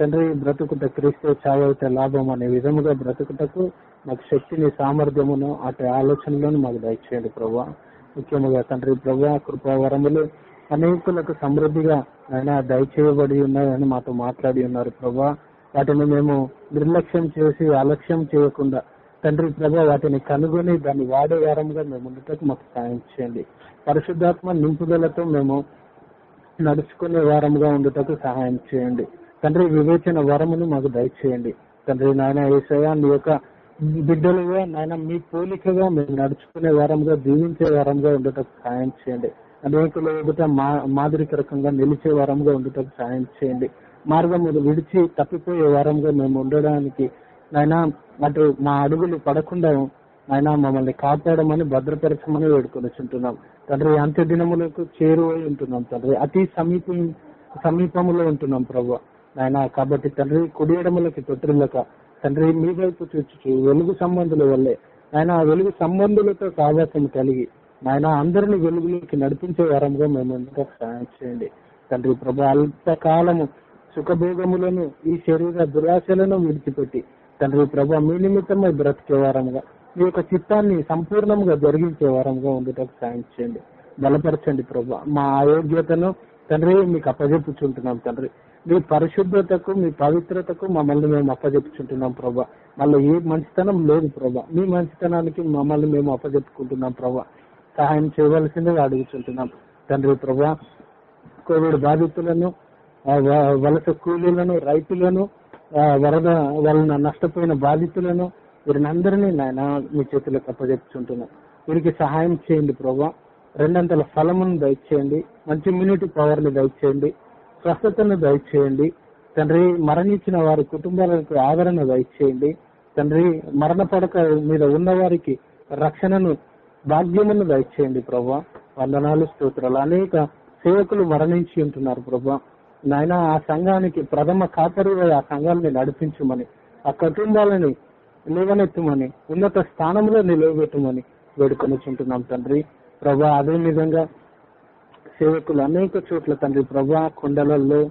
తండ్రి బ్రతుకుట క్రీస్తు చావైతే లాభం అనే విధముగా బ్రతుకుటకు మాకు శక్తిని సామర్థ్యమును అటు ఆలోచనలను మాకు దయచేయండి ప్రభా. ముఖ్యముగా తండ్రి ప్రభా కృపావరములు అనేకులకు సమృద్ధిగా ఆయన దయచేయబడి ఉన్నాయని మాతో మాట్లాడి ఉన్నారు ప్రభా. వాటిని మేము నిర్లక్ష్యం చేసి అలక్ష్యం చేయకుండా తండ్రి ప్రభా వాటిని కనుగొని దాన్ని వాడే వారంగా మేము ఉండటం మాకు సాయం చేయండి. పరిశుద్ధాత్మ నింపుదలతో మేము నడుచుకునే వారముగా ఉండటకు సహాయం చేయండి. తండ్రి వివేచన వరమును మాకు దయచేయండి. తండ్రి నాయన ఏసయా నీ యొక్క బిడ్డలుగా నాయన మీ పోలికగా మేము నడుచుకునే వారంగా దీవించే వారంగా ఉండటకు సహాయం చేయండి. అనేకుల ఎదుట మా మాదిరికరకంగా నిలిచే వారంగా ఉండటం సహాయం చేయండి. మార్గం విడిచి తప్పిపోయే వారంగా మేము ఉండడానికి నాయన అటు మా అడుగులు పడకుండా ఆయన మమ్మల్ని కాపాడమని భద్రపరచమని వేడుకొనిచుంటున్నాం తండ్రి అంత్య దినములకు చేరువై ఉంటున్నాం తండ్రి. అతి సమీపం సమీపములో ఉంటున్నాం ప్రభు. ఆయన కాబట్టి తండ్రి కుడియడములకి తొట్టిల్లక తండ్రి మీ వైపు చూచుచు వెలుగు సంబంధుల వల్లే ఆయన వెలుగు సంబంధులతో సావాసం కలిగి ఆయన అందరిని వెలుగులోకి నడిపించే వారంగా మేము ఎందుకు సహాయం చేయండి. తండ్రి ప్రభు అల్పకాలము సుఖభోగములను ఈ శరీర దురాశలను విడిచిపెట్టి తండ్రి ప్రభు మీ నిమిత్తమై బ్రతికే వారంగా మీ యొక్క చిత్తాన్ని సంపూర్ణంగా జరిగించే వారంగా ఉండటం సాయం చేయండి. బలపరచండి ప్రభు. మా అయోగ్యతను తండ్రి మీకు అప్పజెప్పుచుంటున్నాం తండ్రి. మీ పరిశుద్ధతకు మీ పవిత్రతకు మమ్మల్ని మేము అప్పజెప్పుచుంటున్నాం ప్రభా. మళ్ళీ ఏ మంచితనం లేదు ప్రభా. మీ మంచితనానికి మమ్మల్ని మేము అప్పజెప్పుకుంటున్నాం ప్రభా. సహాయం చేయవలసిందిగా అడుగుతుంటున్నాం. తండ్రి ప్రభా కోవిడ్ బాధితులను వలస కూలీలను రైతులను వరద వలన నష్టపోయిన బాధితులను వీరినందరినీ నాయన మీ చేతులకు అప్పజెప్పుచుంటున్నాం వీరికి సహాయం చేయండి ప్రభా. రెండంతల ఫలమును దయచేయండి. మంచి ఇమ్యూనిటీ పవర్ని దయచేయండి. స్వస్థతను దయచేయండి. తండ్రి మరణించిన వారి కుటుంబాలకు ఆదరణ దయచేయండి. తండ్రి మరణ పడక మీద ఉన్న వారికి రక్షణను భాగ్యమును దయచేయండి ప్రభా. వందనాలు స్తోత్రాలు. అనేక సేవకులు మరణించి ఉంటున్నారు ప్రభా. నాయన ఆ సంఘానికి ప్రథమ కాపరిగా ఆ సంఘాలని నడిపించమని ఆ కుటుంబాలని లేవనెత్తమని ఉన్నత స్థానంలో నిలవబెట్టమని వేడుకొనిచుంటున్నాం తండ్రి. ప్రభా అదే విధంగా సేవకులు అనేక చోట్ల తండ్రి ప్రభా కొండలలో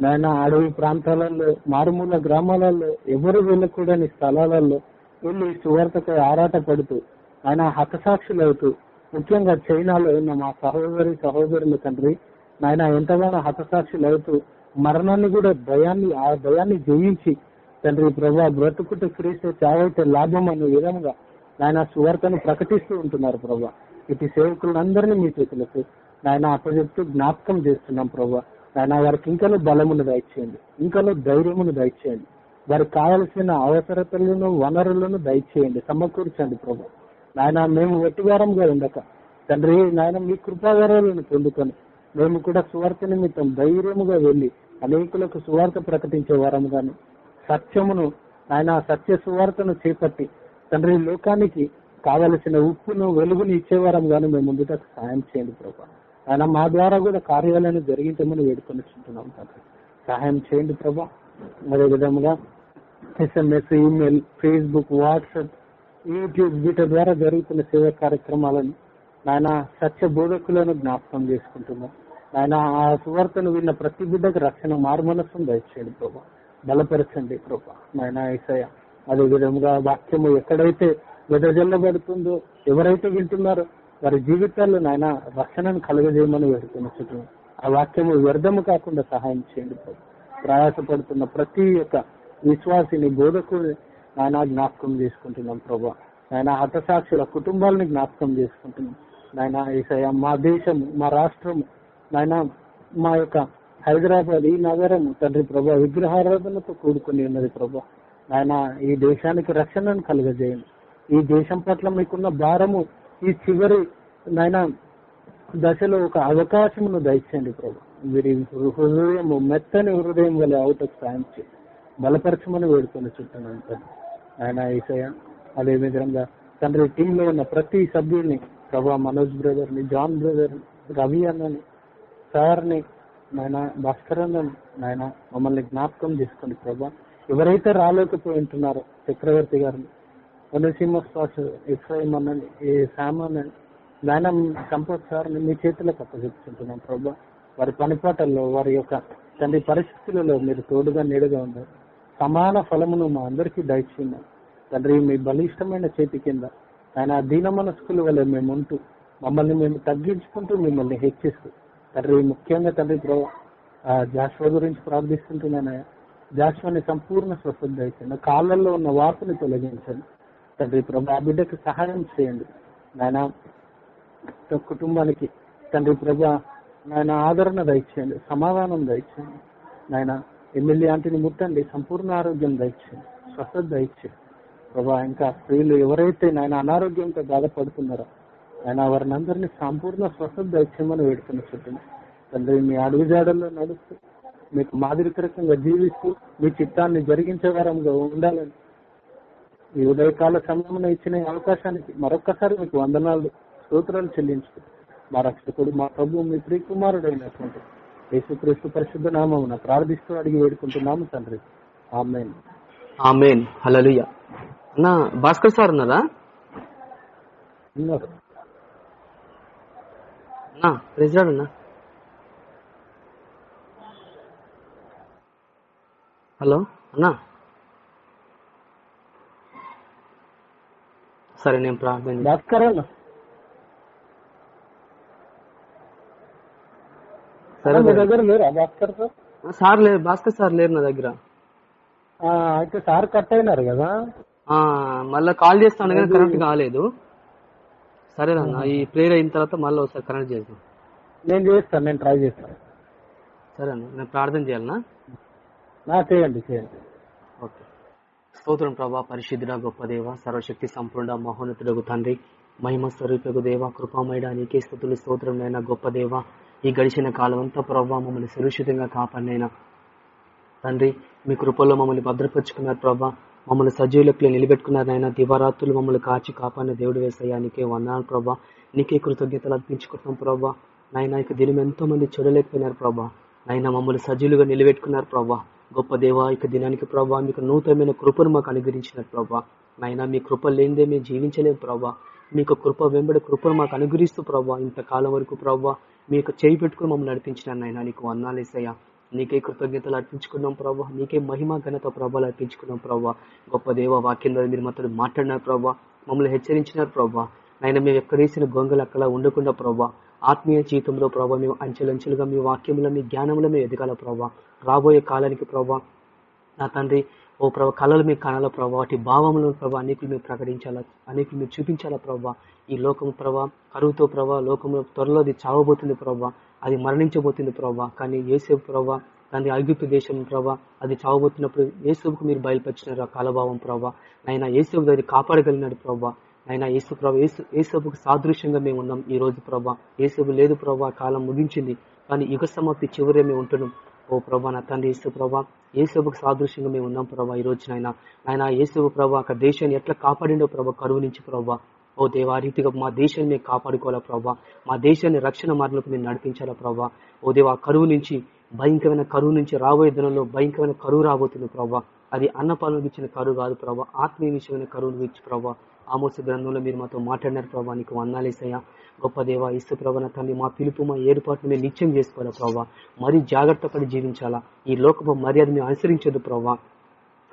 నాయన అడవి ప్రాంతాలలో మారుమూల గ్రామాలలో ఎవరు వెళ్ళకూడని స్థలాలలో వెళ్ళి సువార్తకు ఆరాట పడుతూ ఆయన హతసాక్షులు అవుతూ ముఖ్యంగా చైనాలో ఉన్న మా సహోదరి సహోదరుల తండ్రి నాయన ఎంతగానో హతసాక్షులు అవుతూ మరణాన్ని కూడా భయాన్ని ఆ భయాన్ని జయించి తండ్రి ప్రభా బ్రతుకుట క్రీస్తు చావైతే లాభం అనే విధంగా నాయన సువార్తను ప్రకటిస్తూ ఉంటున్నారు ప్రభా. ఇటు సేవకులందరినీ మీ చేతులకు నాయన అప్పచెప్తూ జ్ఞాపకం చేస్తున్నాం ప్రభా. నాయన వారికి ఇంకనూ బలమును దయచేయండి ఇంకనూ ధైర్యమును దయచేయండి. వారికి కావలసిన అవసరతలను వనరులను దయచేయండి సమకూర్చండి ప్రభా. నాయన మేము వెట్టివారంగా ఉండక తండ్రి నాయన మీ కృపాగారాలను పొందుకొని మేము కూడా సువార్త నిమిత్తం ధైర్యముగా వెళ్ళి అనేకులకు సువార్త ప్రకటించే వారముగాను సత్యమును ఆయన సత్య సువార్తను చేపట్టి తండ్రి లోకానికి కావలసిన ఉప్పును వెలుగుని ఇచ్చేవారం గాను మేము ముందుట సహాయం చేయండి ప్రభా. ఆయన మా ద్వారా కూడా కార్యాలను జరిగించమని వేడుకొని చుంటున్నాం తండ్రి. సహాయం చేయండి ప్రభా. అదే విధముగా SMS email Facebook WhatsApp YouTube వీటి ద్వారా జరుగుతున్న సేవా కార్యక్రమాలను నాయన సత్య బోధకులను జ్ఞాపకం చేసుకుంటున్నాం. నాయన ఆ సువార్తను విన్న ప్రతి బిడ్డకు రక్షణ మారుమనస్సును దయచేయండి ప్రభా. బలపరచండి ప్రభా. నాయన ఏసయ్య అదే విధంగా వాక్యము ఎక్కడైతే వెదజల్లబడుతుందో ఎవరైతే వింటున్నారో వారి జీవితాల్లో నాయన రక్షణను కలుగజేయమని వేడుకొనిచున్నాం. ఆ వాక్యము వ్యర్థము కాకుండా సహాయం చేయండి ప్రభు. ప్రయాసపడుతున్న ప్రతి ఒక్క విశ్వాసిని బోధకుని నాయన జ్ఞాపకం చేసుకుంటున్నాం ప్రభా. నాయన హతసాక్షుల కుటుంబాలను జ్ఞాపకం చేసుకుంటున్నాం. నాయన ఈసయ మా దేశం మా రాష్ట్రం నాయన మా యొక్క హైదరాబాద్ ఈ నగరం తండ్రి ప్రభా విగ్రహారాధనతో కూడుకుని ఉన్నది ప్రభా. నాయన ఈ దేశానికి రక్షణను కలుగజేయండి. ఈ దేశం పట్ల మీకున్న భారము ఈ చివరి నాయన దశలో ఒక అవకాశమును దయచేయండి ప్రభు. వీరి హృదయం మెత్తని హృదయం వల్ల అవుటకు సాయం చేయండి. బలపరచమని వేడుకొని చుట్టాను ఆయన ఈసయ అదే విధంగా తండ్రి టీమ్లో ఉన్న ప్రతి సభ్యుల్ని ప్రభా మనోజ్ బ్రదర్ని జాన్ బ్రదర్ రవి అన్నని సార్ని నాయన భాస్కర్ అన్నని నాయన మమ్మల్ని జ్ఞాపకం చేసుకోండి ప్రభా. ఎవరైతే రాలేకపోయి ఉంటున్నారో చక్రవర్తి గారిని వనసీమ శ్వాస ఇస్రాయిం అన్నని ఏ శామ్ అన్నని నాయన సంపత్ సార్ మీ చేతులకు అప్పచెప్తుంటున్నాం ప్రభా. వారి పనిపాటల్లో వారి యొక్క తండ్రి పరిస్థితులలో మీరు తోడుగా నీడుగా ఉన్నారు సమాన ఫలమును మా అందరికీ దయచేయమని తండ్రి మీ బలిష్టమైన చేతి కింద ఆయన దీన మనస్కుల వల్ల మేము ఉంటూ మమ్మల్ని మేము తగ్గించుకుంటూ మిమ్మల్ని హెచ్చిస్తూ తండ్రి ముఖ్యంగా తండ్రి ప్రభా ఆ జాషువా గురించి ప్రార్థిస్తుంటున్నాను జాషువాని సంపూర్ణ స్వస్థత దయచండి కాళ్ళల్లో ఉన్న వార్తని తొలగించండి. తండ్రి ప్రభా ఆ బిడ్డకి సహాయం చేయండి. నాయన కుటుంబానికి తండ్రి ప్రభు నాయన ఆదరణ దయచేయండి. సమాధానం దయచేయండి. నాయన ఎమ్మెల్యే ఆంటీని ముట్టండి. సంపూర్ణ ఆరోగ్యం దయచేయండి స్వస్థత దయచేయండి ప్రభా ఇంకా స్త్రీలు ఎవరైతే నాయన అనారోగ్యంతో బాధపడుతున్నారో ఆయన వారిని అందరినీ సంపూర్ణ స్వస్థత దయచేయమని వేడుకుని చుట్టూ తండ్రి మీ అడుగుజాడల్లో నడుస్తూ మీకు మాదిరికరకంగా జీవిస్తూ మీ చిత్తాన్ని జరిగించే వారంగా ఉండాలని. ఈ ఉదయకాల సమయంలో ఇచ్చిన అవకాశానికి మరొక్కసారి మీకు వందనాలు స్తోత్రాలు చెల్లించుకు మా రక్షకుడు మా ప్రభు మీ ప్రియకుమారుడు అయినటువంటి యేసుక్రీస్తు పరిశుద్ధ నామమున ప్రార్థిస్తూ అడిగి వేడుకుంటున్నాము తండ్రి. ఆమె ఆమెన్. హలలుయ అన్న భాస్కర్ సార్ ఉన్నారా? ఉన్నారు. అన్నా ప్రెసిడెంట్ అన్నా. హలో అన్నా. సరే నేను ప్రార్థన. భాస్కర్ అన్న. సరే మీ దగ్గర లేరా భాస్కర్ సార్? సార్ లేరు భాస్కర్ సార్ లేరు నా దగ్గర. అయితే సార్ కట్ అయినారు కదా? మళ్ళా కాల్ చేస్తాను కానీ కనెక్ట్ కాలేదు. సరేనన్నా ఈ ప్రేయర్ అయిన తర్వాత మళ్ళీ ఒకసారి కనెక్ట్ చేద్దాం. నేను చేస్తాను నేను ట్రై చేస్తాను. సరే అన్న నేను ప్రార్థన చేయాలనా? నా చేయండి చేయండి. ఓకే. స్తోత్రం ప్రభా పరిశుద్ధుడ గొప్ప దేవ సర్వశక్తి సంపూర్ణ మహోన్నతుడగు తండ్రి మహిమ స్వరూపకు దేవ కృపామయుడ నీకే స్థుతులు స్తోత్రం నైనా గొప్ప దేవ. ఈ గడిచిన కాలం అంతా ప్రభా మమ్మల్ని సురక్షితంగా కాపాడినైనా. తండ్రి మీ కృపల్లో మమ్మల్ని భద్రపరుచుకున్నారు ప్రభా. మమ్మల్ని సజీవులకు నిలబెట్టుకున్నారు నాయన దివారాత్రులు మమ్మల్ని కాచి కాపాడిన దేవుడు వేసయ్యా నీకే వందనాలు ప్రభా. నీకే కృతజ్ఞతలు అర్పించుకుంటున్నాం ప్రభా. నాయన ఇక దినం ఎంతో మంది చూడలేకపోయినారు ప్రభా. నాయన మమ్మల్ని సజీవులుగా నిలబెట్టుకున్నారు ప్రభా. గొప్ప దేవ ఇక దినానికి ప్రభావ మీకు నూతనమైన కృపను మాకు అనుగ్రహించినట్టు ప్రభా. నాయన మీ కృప లేనిదే మేము జీవించలేము ప్రభా. మీకు కృప వెంబడి కృపను మాకు అనుగ్రహిస్తూ ప్రభా ఇంతకాలం వరకు ప్రభా మీకు చేయి పెట్టుకుని మమ్మల్ని నడిపించిన నాయన. నీకు వందాలేసయ్యా నీకే కృతజ్ఞతలు అర్పించుకున్నాం ప్రభా. నీకే మహిమ ఘనత ప్రభాలు అర్పించుకున్నాం ప్రభా. గొప్ప దేవ వాక్యం ద్వారా మీరు మాతో మాట్లాడినారు ప్రభా. మమ్మల్ని హెచ్చరించినారు ప్రభా. నాయన మేము ఎక్కడేసిన గొంగలు అక్కడ ఉండకుండా ప్రభా ఆత్మీయ జీవితంలో ప్రభావ మేము అంచెలంచెలుగా మీ వాక్యంలో మీ జ్ఞానంలో మేము ఎదగాల ప్రభావ రాబోయే కాలానికి ప్రభావ నా తండ్రి ఓ ప్రభ కళలు మీకు కనాల ప్రభావ వాటి భావంలో ప్రభావ అనేకులు మీరు ప్రకటించాలా అనేకులు మీరు చూపించాలా ప్రభా. ఈ లోకం ప్రభావ కరువుతో ప్రభావ లోకంలో త్వరలో అది చావబోతుంది ప్రభా. అది మరణించబోతుంది ప్రభా. కానీ ఏసేపు ప్రభావ తండ్రి ఐగుప్తు దేశం ప్రభా అది చావబోతున్నప్పుడు ఏసుకు మీరు బయలుపరిచినారు ఆ కాలభావం ప్రభా. ఆయన ఏసుకు దాన్ని కాపాడగలిగినాడు ప్రభా. ఆయన యేసు ప్రభా యేసు ఏసబుకు సాదృశ్యంగా మేము ఉన్నాం ఈ రోజు ప్రభా. ఏసబు లేదు ప్రభా కాలం ముగించింది కానీ యుగ సమాప్తి చివరే మేము ఉంటున్నాం. ఓ ప్రభా నా తండ్రి యేసు ప్రభా ఏసబుకు సాదృశ్యంగా మేము ఉన్నాం ప్రభా ఈ రోజు నాయన. ఆయన ఏసబు ప్రభా అక్కడ దేశాన్ని ఎట్లా కాపాడిండో ప్రభా కరువు నుంచి ప్రభా. ఓ దేవా రీతిగా మా దేశాన్ని మేము కాపాడుకోవాలా ప్రభా. మా దేశాన్ని రక్షణ మార్గంలోకి మేము నడిపించాలా ప్రభా. ఓ దేవా కరువు నుంచి భయంకరమైన కరువు నుంచి రాబోయే దినంలో భయంకరమైన కరువు రాబోతుంది ప్రభా. అది అన్నపాలను ఇచ్చిన కరువు కాదు ప్రభా. ఆత్మీయ విషయమైన కరువును ఇచ్చి ప్రభా. ఆమోస గ్రంథంలో మీరు మాతో మాట్లాడినారు ప్రభా నీకు వందాలేసయ్యా గొప్ప దేవ ఇసు ప్రభన తల్లి మా పిలుపు మా ఏర్పాటును మేము నిత్యం చేసుకోవాలా ప్రభా. మరీ జాగ్రత్త పడి జీవించాలా. ఈ లోకపు మర్యాద మేము అనుసరించదు ప్రభా.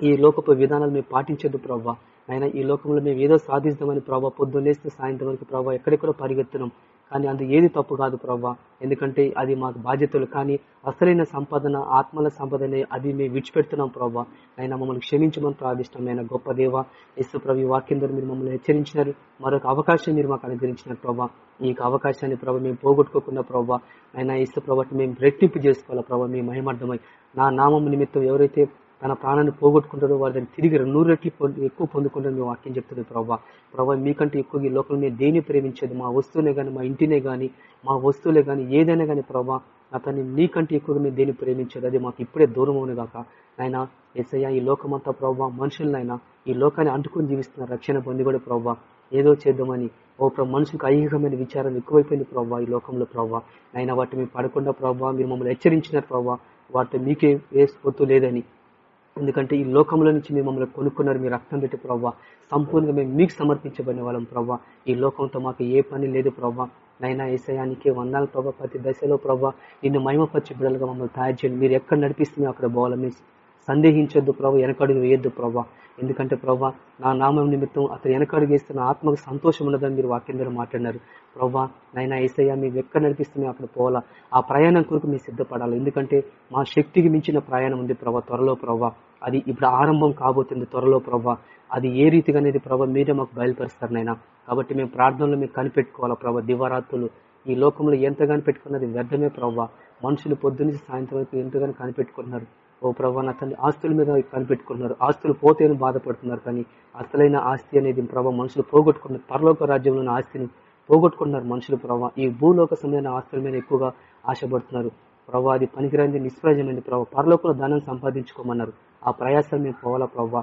ఈ లోకపు విధానాలు మేము పాటించదు ప్రభా. అయినా ఈ లోకంలో మేము ఏదో సాధిస్తామని ప్రభావ పొద్దున్నేస్తే సాయంత్రం వరకు ప్రభావ ఎక్కడెక్కడో పరిగెత్తున్నాం కానీ అందు ఏది తప్పు కాదు ప్రభా ఎందుకంటే అది మాకు బాధ్యతలు. కానీ అసలైన సంపాదన ఆత్మల సంపదనే అది మేము విడిచిపెడుతున్నాం ప్రభా ఆయన మమ్మల్ని క్షమించమని ప్రార్థిస్తాం ఆయన గొప్ప దేవ యేసు ప్రభు వాక్యం ద్వారా మీరు మమ్మల్ని హెచ్చరించినారు. మరొక అవకాశం మీరు మాకు అనుగ్రహించినారు ప్రభా ఈ అవకాశాన్ని ప్రభ మేము పోగొట్టుకోకుండా ప్రభా ఆయన ఇసు ప్రభాని మేము రెట్టింపు చేసుకోవాలా ప్రభావ మీ మహిమార్థమై నా నామం నిమిత్తం ఎవరైతే తన ప్రాణాన్ని పోగొట్టుకుంటారో వారు దాన్ని తిరిగి నూరు రెట్లు ఎక్కువ పొందుకుంటారని మీ వాక్యం చెప్తుంది ప్రభావ ప్రభావ మీకంటే ఎక్కువ ఈ లోకంలో మేము దేని ప్రేమించేది? మా వస్తువునే కానీ మా ఇంటినే కానీ మా వస్తువులే కానీ ఏదైనా కానీ ప్రభా అతన్ని నీకంటే ఎక్కువగా మేము దేని ప్రేమించేది? అది మాకు ఇప్పుడే దూరం అవును కాక ఆయన ఎస్ఐయా ఈ లోకమంతా ప్రభావ మనుషులనైనా ఈ లోకాన్ని అంటుకొని జీవిస్తున్న రక్షణ పొంది కూడా ప్రభావ ఏదో చేద్దామని ఓ ప్రభు మనుషులకు ఐహికమైన విచారం ఎక్కువైపోయింది ప్రభావ ఈ లోకంలో ప్రభావ అయినా వాటిని మేము పడకుండా ప్రభావ మీరు మమ్మల్ని హెచ్చరించినారు ప్రభావ వాటితో మీకే ఏ పొత్తు లేదని. ఎందుకంటే ఈ లోకంలో నుంచి మిమ్మల్ని మమ్మల్ని కొనుక్కున్నారు మీ రక్తం పెట్టి ప్రవ్వా. సంపూర్ణంగా మేము మీకు సమర్పించబడిన వాళ్ళం ప్రవ్వా. ఈ లోకంతో మాకు ఏ పని లేదు ప్రవ్వా. నైనా ఏసయానికి వందాలు ప్రభావ ప్రతి దశలో ప్రవ్వా నిన్ను మహిమపరిచి బిడ్డలుగా మమ్మల్ని తయారు చేయండి. మీరు ఎక్కడ నడిపిస్తున్నారో అక్కడ పోవాలని సందేహించొద్దు ప్రభావ వెనకడుగు వేయొద్దు ప్రభావ ఎందుకంటే ప్రభా నా నామం నిమిత్తం అతను వెనకడుగు వేస్తున్న ఆత్మకు సంతోషం ఉన్నదని మీరు వాక్యం ద్వారా మాట్లాడినారు. ప్రభా నైనా ఏసయ్య మేము ఎక్కడ నడిపిస్తున్నా అక్కడ పోవాలా? ఆ ప్రయాణం కొరకు మీరు సిద్ధపడాలి? ఎందుకంటే మా శక్తికి మించిన ప్రయాణం ఉంది ప్రభా త్వరలో ప్రభా. అది ఇప్పుడు ఆరంభం కాబోతుంది త్వరలో ప్రభా. అది ఏ రీతిగా అనేది ప్రభా మీరే మాకు బయలుపరుస్తారు నైనా కాబట్టి మేము ప్రార్థనలో మేము కనిపెట్టుకోవాలా ప్రభా? దివారాత్రులు. ఈ లోకంలో ఎంతగానో పెట్టుకున్నది వ్యర్థమే ప్రభా. మనుషులు పొద్దున్నే సాయంత్రం వరకు ఎంతగానో కనిపెట్టుకున్నారు ఓ ప్రభా నా తండ్రి ఆస్తుల మీద కనిపెట్టుకుంటున్నారు. ఆస్తులు పోతేనే బాధపడుతున్నారు కానీ అసలైన ఆస్తి అనేది ప్రభా మనుషులు పోగొట్టుకున్నారు పరలోక రాజ్యంలోని ఆస్తిని పోగొట్టుకున్నారు మనుషులు ప్రభా. ఈ భూలోక సమయమైన ఆస్తుల మీద ఎక్కువగా ఆశపడుతున్నారు. ప్రభా అది పనికిరాంది నిష్ప్రయోజనమైంది ప్రభావ పరలోకంలో ధనం సంపాదించుకోమన్నారు. ఆ ప్రయాసం మేము పోవాలా ప్రభా?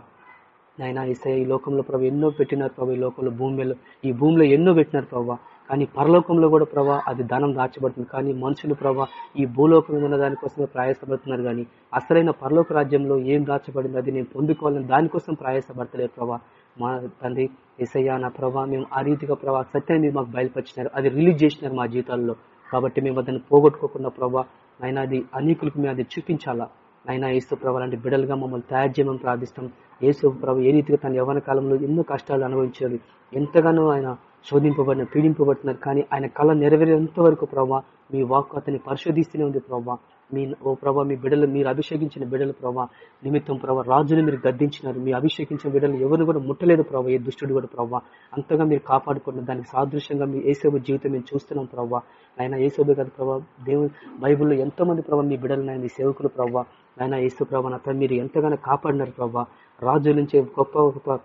నాయన ఈసయ ఈ లోకంలో ప్రభు ఎన్నో పెట్టినారు ప్రభు ఈ లోకంలో భూమిలో ఈ భూమిలో ఎన్నో పెట్టినారు ప్రభావ కానీ పరలోకంలో కూడా ప్రభా అది ధనం దాచబడుతుంది. కానీ మనుషులు ప్రభా ఈ భూలోకం ఉన్న దానికోసమే ప్రయాసపడుతున్నారు కానీ అసలైన పరలోక రాజ్యంలో ఏం దాచబడింది అది నేను పొందుకోవాలని దానికోసం ప్రయాసపడతలేదు ప్రభా. మా తండ్రి ఎసయ్య నా ప్రభా మేము ఆ రీతిగా ప్రభా సత్యాన్ని మాకు బయలుపరిచినారు. అది రిలీజ్ చేసినారు మా జీవితాల్లో. కాబట్టి మేము దాన్ని పోగొట్టుకోకుండా ప్రభా ఆయన అది అనేకులకు మేము అది చూపించాలా? అయినా ఏసు ప్రభా లాంటి బిడలుగా మమ్మల్ని తయారు చేయమని ప్రార్థిస్తాం. ఏసు ప్రభు ఏ రీతిగా తన యవన కాలంలో ఎన్నో కష్టాలు అనుభవించాలి ఎంతగానో ఆయన శోధింపబడిన పీడింపబడుతున్నారు. కానీ ఆయన కళ నెరవేరేంత వరకు ప్రభావ మీ వాక్ అతన్ని పరిశోధిస్తూనే ఉంది ప్రభావ మీ ఓ ప్రభా మీ బిడ్డలు మీరు అభిషేకించిన బిడ్డలు ప్రభా. నిమిత్తం ప్రభా రాజుని మీరు గద్దించినారు. మీ అభిషేకించిన బిడ్డలు ఎవరు కూడా ముట్టలేదు ప్రభా. ఏ దుష్టుడు కూడా ప్రభావ అంతగా మీరు కాపాడుకున్న దానికి సాదృశ్యంగా మీ ఏసేబు జీవితం మేము చూస్తున్నాం ప్రభా. ఆయన ఏసేబు కాదు ప్రభా. దేవుని బైబుల్లో ఎంతో మంది ప్రభావ మీ బిడ్డలు మీ సేవకులు ప్రభావ ఆయన ఏసు ప్రభా అతను మీరు ఎంతగానో కాపాడినారు ప్రభా. రాజు నుంచి గొప్ప గొప్ప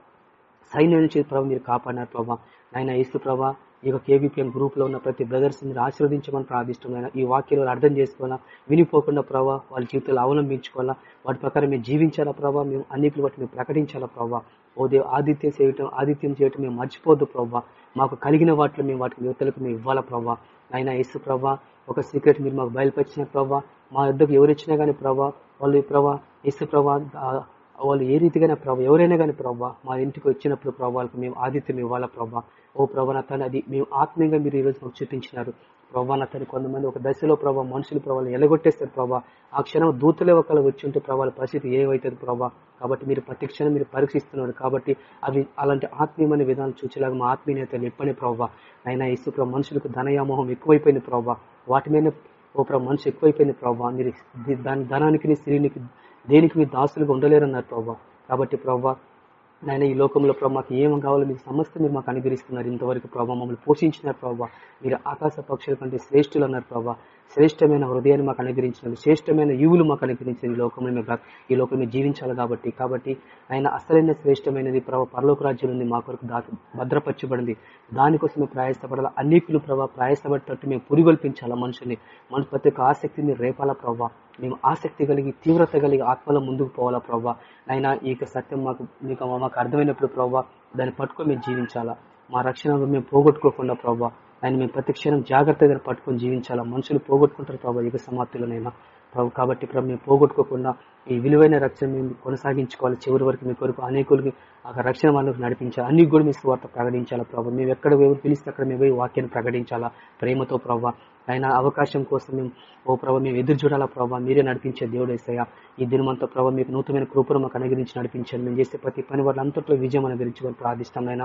సైన్యం నుంచి ప్రభావ మీరు కాపాడినారు ప్రభా. ఆయన ఏసు ప్రభా ఈ యొక్క కేవీపీఎం గ్రూప్లో ఉన్న ప్రతి బ్రదర్స్ మీరు ఆశీర్వదించమని ప్రార్థిస్తున్నాయి ఈ వాక్యాలు అర్థం చేసుకోవాలా? వినిపోకుండా ప్రభావ వాళ్ళ జీవితాలు అవలంబించుకోవాలా? వాటి ప్రకారం మేము జీవించాలా ప్రభావ మేము అన్నిటిని బట్టి మేము ప్రకటించాలా ప్రభావ ఓ దేవు ఆదిత్యం చేయటం ఆదిత్యం చేయటం మేము మర్చిపోద్దు ప్రభావ మాకు కలిగిన వాటిలో మేము వాటికి యువతలకు మేము ఇవ్వాలా ప్రభావ ఆయన యేసు ప్రభా ఒక సీక్రెట్ మీరు మాకు బయలుపరిచిన ప్రభావ మా యుద్ధకు ఎవరు ఇచ్చినా కానీ ప్రభా వాళ్ళు ప్రభా యేసు ప్రభా వాళ్ళు ఏ రీతిగానే ప్రభావ ఎవరైనా కానీ ప్రభావ మా ఇంటికి వచ్చినప్పుడు ప్రభావాలకు మేము ఆదిత్యం ఇవ్వాలా ప్రభా? ఓ ప్రభా తను అది మేము ఆత్మీయంగా మీరు ఈరోజు మాకు చూపించినారు. ప్రభా తను కొంతమంది ఒక దశలో ప్రభావ మనుషులు ప్రభావం ఎలగొట్టేస్తారు ప్రభా. ఆ క్షణం దూతలే ఒకళ్ళు వచ్చి ఉంటే ప్రభావాల పరిస్థితి ఏవైతుంది ప్రభా? కాబట్టి మీరు ప్రతి క్షణం మీరు పరీక్షిస్తున్నారు. కాబట్టి అవి అలాంటి ఆత్మీయమైన విధానం చూసేలాగా మా ఆత్మీయతలు ఎప్పని ప్రభావ అయినా ఇసు మనుషులకు ధనయామోహం ఎక్కువైపోయింది ప్రభావ వాటి మీద ఓ ప్రభావ మనిషి ఎక్కువైపోయింది ప్రభావ మీరు దాని ధనానికి స్త్రీనికి దేనికి మీరు దాసులుగా ఉండలేరన్నారు ప్రభావ కాబట్టి ప్రభా నాయన ఈ లోకంలో ప్రభు మాకు ఏం కావాలో మీ సమస్త మీరు మాకు అనుగ్రహిస్తున్నారు. ఇంతవరకు ప్రభావ మమ్మల్ని పోషించినారు ప్రభావ మీరు ఆకాశ పక్షుల కంటే శ్రేష్ఠులు అన్నారు ప్రభావ శ్రేష్టమైన హృదయాన్ని మాకు అనుగ్రహించినారు. శ్రేష్టమైన యువులు మాకు అనుగ్రహించిన ఈ లోకంలో మేము ఈ లోకంలో జీవించాలి కాబట్టి. కాబట్టి ఆయన అసలైన శ్రేష్టమైనది ప్రభావ పరలోక రాజ్యం ఉంది. మా కొరకు దా భద్రపరచబడింది. దానికోసం మేము ప్రయాసపడాలి? అనేకులు ప్రభావ ప్రయాసపడేటట్టు మేము పురిగొల్పించాలా మనుషుల్ని? మన ప్రతి ఒక్క ఆసక్తిని మీరు రేపాలా ప్రభావ మేము ఆసక్తి కలిగి తీవ్రత కలిగి ఆత్మలో ముందుకు పోవాలా ప్రవ్వా? అయినా ఈ సత్యం మాకు మీకు మాకు అర్థమైనప్పుడు ప్రవ్వా దాన్ని పట్టుకొని మేము జీవించాలా? మా రక్షణ మేము పోగొట్టుకోకుండా ప్రవ్వా ఆయన మేము ప్రతి క్షణం జాగ్రత్తగా పట్టుకొని జీవించాలా? మనుషులు పోగొట్టుకుంటారు ప్రభావ యుగ సమాప్తిలోనైనా. ప్రభు కాబట్టి ప్రభు మేము పోగొట్టుకోకుండా ఈ విలువైన రక్షణ మేము కొనసాగించుకోవాలి. చివరి వరకు మీ కొరకు అనేకులకి ఆ రక్షణ వాళ్ళకి నడిపించాలి. అన్ని కూడా మీ స్వార్థ ప్రకటించాలా ప్రభావ మేము ఎక్కడ ఎవరు పిలిస్తే అక్కడ మేము వాక్యాన్ని ప్రకటించాలా? ప్రేమతో ప్రభావ ఆయన అవకాశం కోసం మేము ఓ ప్రభావ మేము ఎదురు చూడాలా ప్రభావ మీరే నడిపించే దేవుడు వేసాయా ఈ దినమంతా ప్రభావ మీకు నూతనమైన కృపను మాకు అనుగ్రహించి నడిపించండి. మేము చేసే ప్రతి పని వాళ్ళంతట్లో విజయం అనుగ్రహించుకొని ప్రార్థిస్తాం ఆయన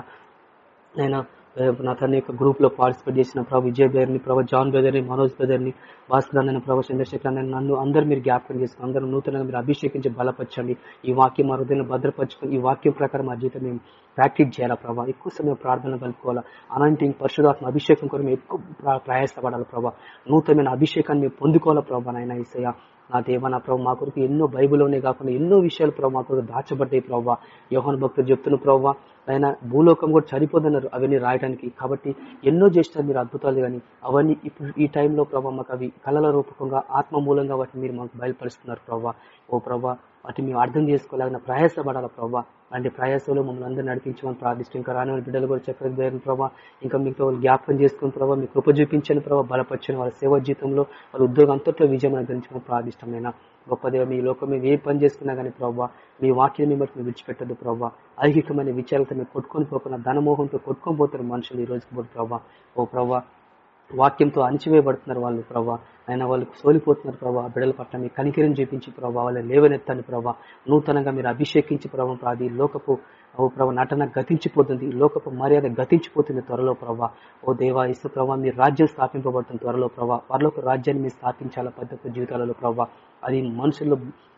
ఆయన నా తన యొక్క గ్రూప్లో పార్టిసిపేట్ చేసిన ప్రభావ విజయ్ బేదర్ని ప్రభావ జాన్ బేదర్ని మనోజ్ బేదర్ని భాస్కర్ అన్న ప్రభావ చంద్రశేఖర్ అన్న నన్ను అందరూ మీరు జ్ఞాపకం చేసుకుని అందరూ నూతనంగా మీరు అభిషేకించి బలపరచండి. ఈ వాక్యం మా హృదయంలో భద్రపరచుకొని ఈ వాక్యం ప్రకారం మా జీవితం మేము ప్రాక్టీస్ చేయాలా ప్రభావ ఎక్కువ సమయం ప్రార్థన కలుపుకోవాలా? అలాంటి పరిశుధాత్మ అభిషేకం కొరకు మేము ఎక్కువ ప్రయాసపడాలి ప్రభావ నూతనమైన అభిషేకాన్ని మేము పొందుకోవాలా ప్రభావ నాయన ఈసయ నా దేవ నా ప్రభు మా కొరకు ఎన్నో బైబిల్లోనే కాకుండా ఎన్నో విషయాలు ప్రభావ మా కొరకు దాచబడ్డాయి ప్రభావ యోహన్ భక్తులు చెప్తున్న ప్రభావ ఆయన భూలోకం కూడా చనిపోదన్నారు అవన్నీ రాయడానికి కాబట్టి ఎన్నో చేసినారు మీరు అద్భుతాలు కానీ అవన్నీ ఇప్పుడు ఈ టైంలో ప్రభావ మాకు అవి కళల రూపకంగా ఆత్మ మూలంగా వాటిని మీరు మాకు బయలుపరుస్తున్నారు ప్రభావ ఓ ప్రభా వాటిని మేము అర్థం చేసుకోలేక ప్రయాసపడాలి ప్రభావ అలాంటి ప్రయాసంలో మమ్మల్ని అందరూ నడిపించమని ప్రార్థిష్టం ఇంకా రాని బిడ్డలు కూడా చక్కగా ప్రభావ ఇంకా మీకు జ్ఞాపకం చేసుకుని ప్రభావ మీ కృప చూపించని ప్రభావ బలపరచని వాళ్ళ సేవ జీవితంలో వాళ్ళ ఉద్యోగం అంతట్లో విజయం అనుగ్రహించమని ప్రార్థిష్టమైన గొప్ప దేవ మీ లోకం మేము ఏ పని చేసుకున్నా కానీ ప్రభావ మీ వాక్యం మేము మీరు విడిచిపెట్టదు ప్రభావ ఐహికమైన విచారాలతో మేము కొట్టుకొని పోకుండా ధనమోహంతో కొట్టుకొని పోతారు మనుషులు ఈ రోజుకి పోదు ప్రభావ ఓ ప్రభావ వాక్యంతో అణచివేయబడుతున్నారు వాళ్ళు ప్రభా. ఆయన వాళ్ళు సోలిపోతున్నారు ప్రభావ బిడల పట్ల మీ కనికిరం చూపించి ప్రభావ వాళ్ళని లేవనెత్తాను ప్రభావ నూతనంగా మీరు అభిషేకించి ప్రభావం ప్రాది లోకపు ఓ ప్రభ నటన గతించిపోతుంది. ఈ లోకపు మర్యాద గతించిపోతుంది త్వరలో ప్రభా. ఓ దేవా ఇసు ప్రభా మీ రాజ్యం స్థాపింపబడుతుంది త్వరలో ప్రభా. పరలోక రాజ్యాన్ని మీరు స్థాపించాల పద్ధతి జీవితాలలో ప్రభా. అది మనుషుల్లో